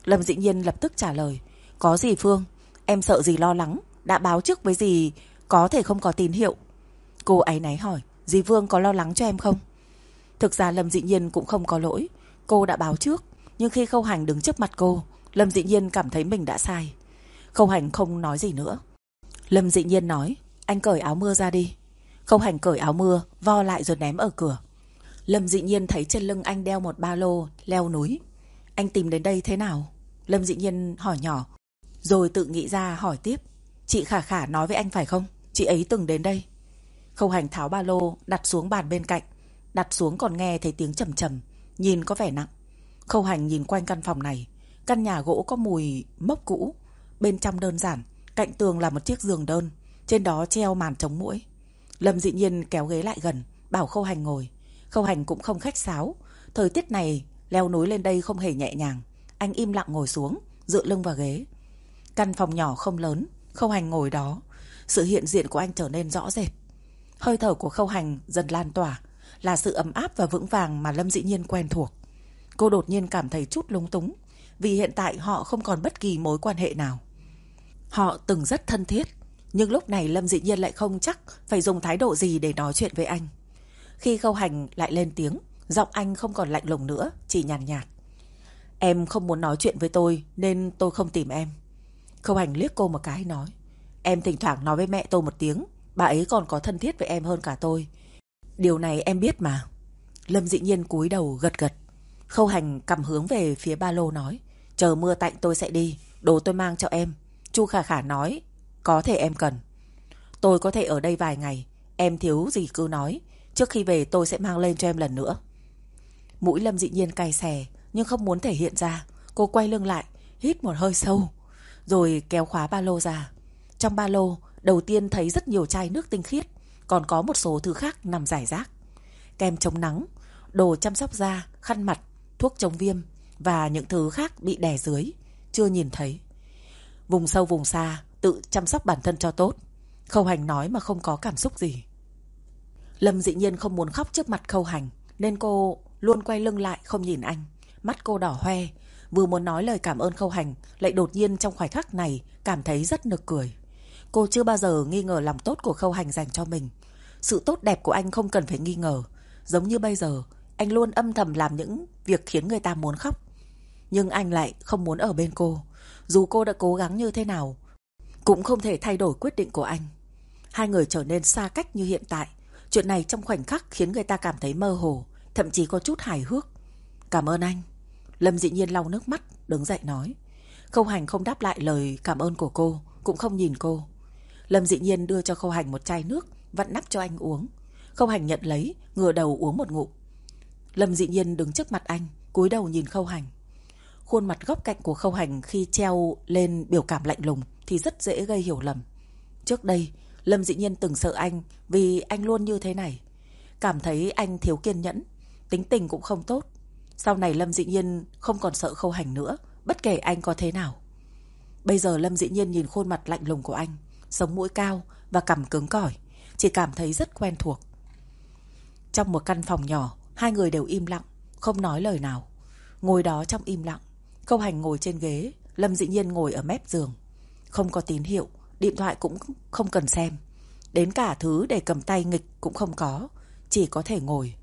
Lâm dị nhiên lập tức trả lời, có gì Phương, em sợ gì lo lắng, đã báo trước với gì có thể không có tín hiệu. Cô ấy náy hỏi, dì Vương có lo lắng cho em không? Thực ra Lâm dị nhiên cũng không có lỗi, cô đã báo trước, nhưng khi Khâu Hành đứng trước mặt cô, Lâm dị nhiên cảm thấy mình đã sai. Khâu Hành không nói gì nữa. Lâm dị nhiên nói, anh cởi áo mưa ra đi. Khâu Hành cởi áo mưa, vo lại rồi ném ở cửa. Lâm dị nhiên thấy trên lưng anh đeo một ba lô, leo núi. Anh tìm đến đây thế nào? Lâm dị nhiên hỏi nhỏ. Rồi tự nghĩ ra hỏi tiếp. Chị Khả Khả nói với anh phải không? Chị ấy từng đến đây. Khâu Hành tháo ba lô, đặt xuống bàn bên cạnh. Đặt xuống còn nghe thấy tiếng trầm trầm, nhìn có vẻ nặng. Khâu Hành nhìn quanh căn phòng này. Căn nhà gỗ có mùi mốc cũ. Bên trong đơn giản, cạnh tường là một chiếc giường đơn. Trên đó treo màn chống mũi. Lâm dị nhiên kéo ghế lại gần, bảo Khâu Hành ngồi. Khâu Hành cũng không khách sáo. Thời tiết này, leo núi lên đây không hề nhẹ nhàng. Anh im lặng ngồi xuống, dựa lưng vào ghế. Căn phòng nhỏ không lớn, Khâu Hành ngồi đó. Sự hiện diện của anh trở nên rõ rệt. Hơi thở của Khâu Hành dần lan tỏa, là sự ấm áp và vững vàng mà Lâm Dĩ Nhiên quen thuộc. Cô đột nhiên cảm thấy chút lúng túng, vì hiện tại họ không còn bất kỳ mối quan hệ nào. Họ từng rất thân thiết, nhưng lúc này Lâm Dĩ Nhiên lại không chắc phải dùng thái độ gì để nói chuyện với anh. Khi Khâu Hành lại lên tiếng, giọng anh không còn lạnh lùng nữa, chỉ nhàn nhạt, nhạt. Em không muốn nói chuyện với tôi nên tôi không tìm em. Khâu Hành liếc cô một cái nói, em thỉnh thoảng nói với mẹ tôi một tiếng, bà ấy còn có thân thiết với em hơn cả tôi. Điều này em biết mà. Lâm dĩ nhiên cúi đầu gật gật. Khâu Hành cầm hướng về phía ba lô nói, chờ mưa tạnh tôi sẽ đi, đồ tôi mang cho em. Chu Khả Khả nói, có thể em cần. Tôi có thể ở đây vài ngày, em thiếu gì cứ nói, trước khi về tôi sẽ mang lên cho em lần nữa. Mũi Lâm dị nhiên cay xè, nhưng không muốn thể hiện ra. Cô quay lưng lại, hít một hơi sâu, rồi kéo khóa ba lô ra. Trong ba lô, đầu tiên thấy rất nhiều chai nước tinh khiết, còn có một số thứ khác nằm rải rác. Kem chống nắng, đồ chăm sóc da, khăn mặt, thuốc chống viêm và những thứ khác bị đè dưới, chưa nhìn thấy. Vùng sâu vùng xa, tự chăm sóc bản thân cho tốt. Khâu Hành nói mà không có cảm xúc gì. Lâm dĩ nhiên không muốn khóc trước mặt Khâu Hành, nên cô luôn quay lưng lại không nhìn anh. Mắt cô đỏ hoe, vừa muốn nói lời cảm ơn Khâu Hành, lại đột nhiên trong khoảnh khắc này cảm thấy rất nực cười. Cô chưa bao giờ nghi ngờ lòng tốt của Khâu Hành dành cho mình. Sự tốt đẹp của anh không cần phải nghi ngờ. Giống như bây giờ, anh luôn âm thầm làm những việc khiến người ta muốn khóc. Nhưng anh lại không muốn ở bên cô. Dù cô đã cố gắng như thế nào, cũng không thể thay đổi quyết định của anh. Hai người trở nên xa cách như hiện tại. Chuyện này trong khoảnh khắc khiến người ta cảm thấy mơ hồ, thậm chí có chút hài hước. Cảm ơn anh. Lâm dị nhiên lau nước mắt, đứng dậy nói. Khâu Hành không đáp lại lời cảm ơn của cô, cũng không nhìn cô. Lâm dị nhiên đưa cho Khâu Hành một chai nước, vặn nắp cho anh uống. Khâu Hành nhận lấy, ngửa đầu uống một ngụm. Lâm dị nhiên đứng trước mặt anh, cúi đầu nhìn Khâu Hành. Khuôn mặt góc cạnh của Khâu Hành khi treo lên biểu cảm lạnh lùng thì rất dễ gây hiểu lầm. Trước đây, Lâm dị nhiên từng sợ anh vì anh luôn như thế này. Cảm thấy anh thiếu kiên nhẫn, tính tình cũng không tốt. Sau này Lâm dị nhiên không còn sợ Khâu Hành nữa, bất kể anh có thế nào. Bây giờ Lâm dị nhiên nhìn khuôn mặt lạnh lùng của anh, sống mũi cao và cằm cứng cỏi, chỉ cảm thấy rất quen thuộc. Trong một căn phòng nhỏ, hai người đều im lặng, không nói lời nào. Ngồi đó trong im lặng, khâu hành ngồi trên ghế, Lâm dĩ nhiên ngồi ở mép giường. Không có tín hiệu, điện thoại cũng không cần xem. Đến cả thứ để cầm tay nghịch cũng không có, chỉ có thể ngồi.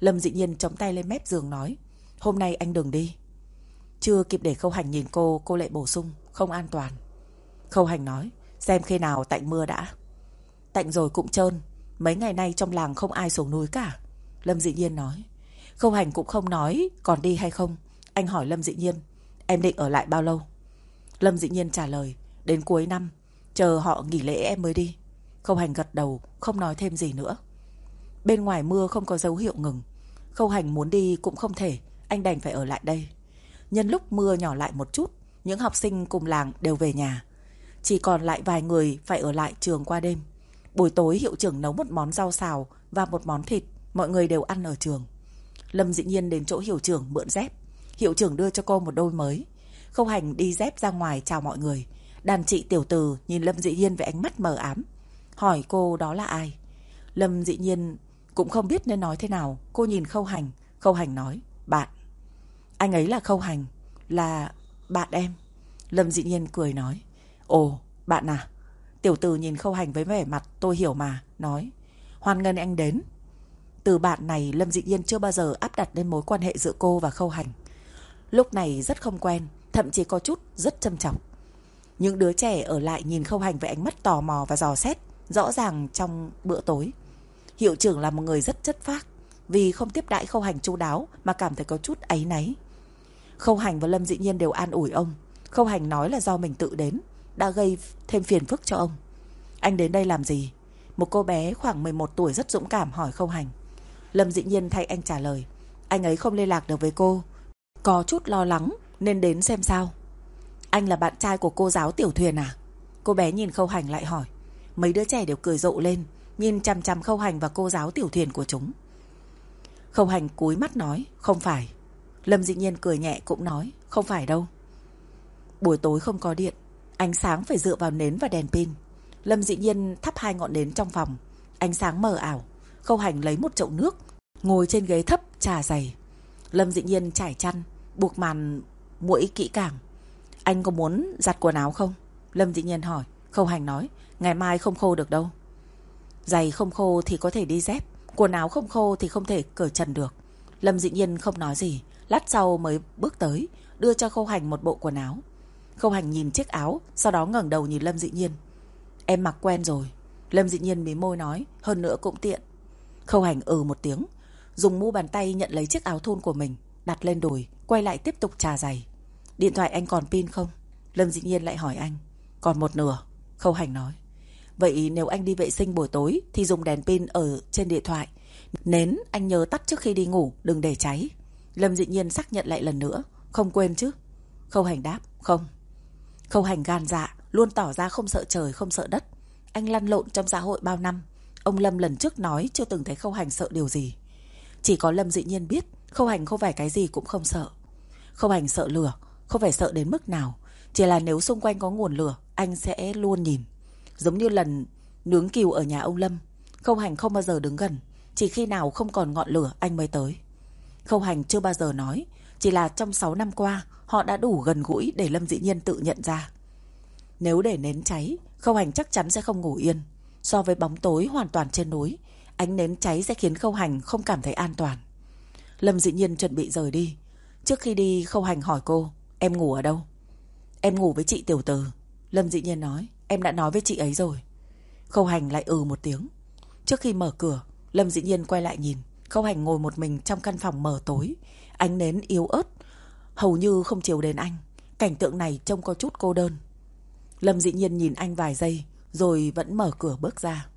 Lâm Dị nhiên chống tay lên mép giường nói, hôm nay anh đừng đi. Chưa kịp để khâu hành nhìn cô, cô lại bổ sung, không an toàn. Khâu hành nói, xem khi nào tạnh mưa đã. Tạnh rồi cũng trơn, mấy ngày nay trong làng không ai xuống núi cả. Lâm dị nhiên nói. Khâu hành cũng không nói còn đi hay không. Anh hỏi Lâm dị nhiên, em định ở lại bao lâu? Lâm dị nhiên trả lời, Đến cuối năm Chờ họ nghỉ lễ em mới đi. Khâu hành gật đầu, Không nói thêm gì nữa. Bên ngoài mưa không có dấu hiệu ngừng. Khâu hành muốn đi cũng không thể, Anh đành phải ở lại đây. Nhân lúc mưa nhỏ lại một chút, Những học sinh cùng làng đều về nhà. Chỉ còn lại vài người phải ở lại trường qua đêm. Buổi tối hiệu trưởng nấu một món rau xào Và một món thịt, Mọi người đều ăn ở trường. Lâm dĩ nhiên đến chỗ hiệu trưởng mượn dép. Hiệu trưởng đưa cho cô một đôi mới. Khâu hành đi dép ra ngoài chào mọi người. Đàn chị tiểu từ nhìn Lâm dĩ nhiên với ánh mắt mờ ám. Hỏi cô đó là ai? Lâm dĩ nhiên cũng không biết nên nói thế nào. Cô nhìn khâu hành. Khâu hành nói, Bạn, Anh ấy là khâu hành, Là bạn em. Lâm dĩ nhiên cười nói, Ồ, bạn à? Tiểu từ nhìn khâu hành với vẻ mặt tôi hiểu mà, Nói, Hoan nghênh anh đến. Từ bạn này, Lâm dĩ nhiên chưa bao giờ áp đặt lên mối quan hệ giữa cô và khâu hành. Lúc này rất không quen, Thậm chí có chút rất châm trọng. Những đứa trẻ ở lại nhìn khâu hành với ánh mắt tò mò và dò xét, Rõ ràng trong bữa tối. Hiệu trưởng là một người rất chất phác, Vì không tiếp đãi khâu hành chu đáo Mà cảm thấy có chút áy náy. Khâu hành và Lâm dĩ nhiên đều an ủi ông. Khâu hành nói là do mình tự đến, Đã gây thêm phiền phức cho ông. Anh đến đây làm gì? Một cô bé khoảng 11 tuổi rất dũng cảm hỏi khâu hành. Lâm dĩ nhiên thay anh trả lời. Anh ấy không liên lạc được với cô, Có chút lo lắng Nên đến xem sao. Anh là bạn trai của cô giáo tiểu thuyền à? Cô bé nhìn khâu hành lại hỏi. Mấy đứa trẻ đều cười rộ lên, Nhìn chằm chằm khâu hành và cô giáo tiểu thuyền của chúng. Khâu hành cúi mắt nói, Không phải. Lâm dĩ nhiên cười nhẹ cũng nói, Không phải đâu. Buổi tối không có điện, Ánh sáng phải dựa vào nến và đèn pin. Lâm dĩ nhiên thắp hai ngọn nến trong phòng, Ánh sáng mờ ảo. Khâu hành lấy một chậu nước, Ngồi trên ghế thấp trà dày. Lâm dĩ nhiên trải chăn, Buộc màn mũi kỹ càng. Anh có muốn giặt quần áo không? Lâm dĩ nhiên hỏi. Khâu hành nói, Ngày mai không khô được đâu. Giày không khô thì có thể đi dép, Quần áo không khô thì không thể cởi trần được. Lâm dĩ nhiên không nói gì, Lát sau mới bước tới, Đưa cho khâu hành một bộ quần áo. Khâu hành nhìn chiếc áo, Sau đó ngẩng đầu nhìn Lâm dĩ nhiên. Em mặc quen rồi. Lâm dĩ nhiên mí môi nói, Hơn nữa cũng tiện. Khâu hành ừ một tiếng, Dùng mu bàn tay nhận lấy chiếc áo thun của mình, Đặt lên đùi, Quay lại tiếp tục trà giày. Điện thoại anh còn pin không? Lâm dĩ nhiên lại hỏi anh. Còn một nửa Khâu hành nói. Vậy nếu anh đi vệ sinh buổi tối Thì dùng đèn pin ở trên điện thoại. Nến, anh nhớ tắt trước khi đi ngủ, Đừng để cháy. Lâm dị nhiên xác nhận lại lần nữa. Không quên chứ? Khâu hành đáp, Không. Khâu hành gan dạ Luôn tỏ ra không sợ trời, không sợ đất. Anh lăn lộn trong xã hội bao năm. Ông Lâm lần trước nói chưa từng thấy khâu hành sợ điều gì. Chỉ có Lâm dị nhiên biết Khâu hành không phải cái gì cũng không sợ. Khâu hành sợ lửa không phải sợ đến mức nào, Chỉ là nếu xung quanh có nguồn lửa, Anh sẽ luôn nhìn. Giống như lần nướng kiều ở nhà ông Lâm Khâu hành không bao giờ đứng gần, Chỉ khi nào không còn ngọn lửa anh mới tới. Khâu hành chưa bao giờ nói, Chỉ là trong 6 năm qua, Họ đã đủ gần gũi để Lâm Dĩ Nhiên tự nhận ra. Nếu để nến cháy Khâu hành chắc chắn sẽ không ngủ yên. So với bóng tối hoàn toàn trên núi, Ánh nến cháy sẽ khiến khâu hành không cảm thấy an toàn. Lâm Dĩ Nhiên chuẩn bị rời đi. Trước khi đi khâu hành hỏi cô Em ngủ ở đâu? Em ngủ với chị Tiểu Từ Lâm Dĩ Nhiên nói, Em đã nói với chị ấy rồi. Khâu hành lại ừ một tiếng. Trước khi mở cửa, Lâm dĩ nhiên quay lại nhìn. Khâu hành ngồi một mình trong căn phòng mở tối. Ánh nến yếu ớt, Hầu như không chiều đến anh. Cảnh tượng này trông có chút cô đơn. Lâm dĩ nhiên nhìn anh vài giây, Rồi vẫn mở cửa bước ra.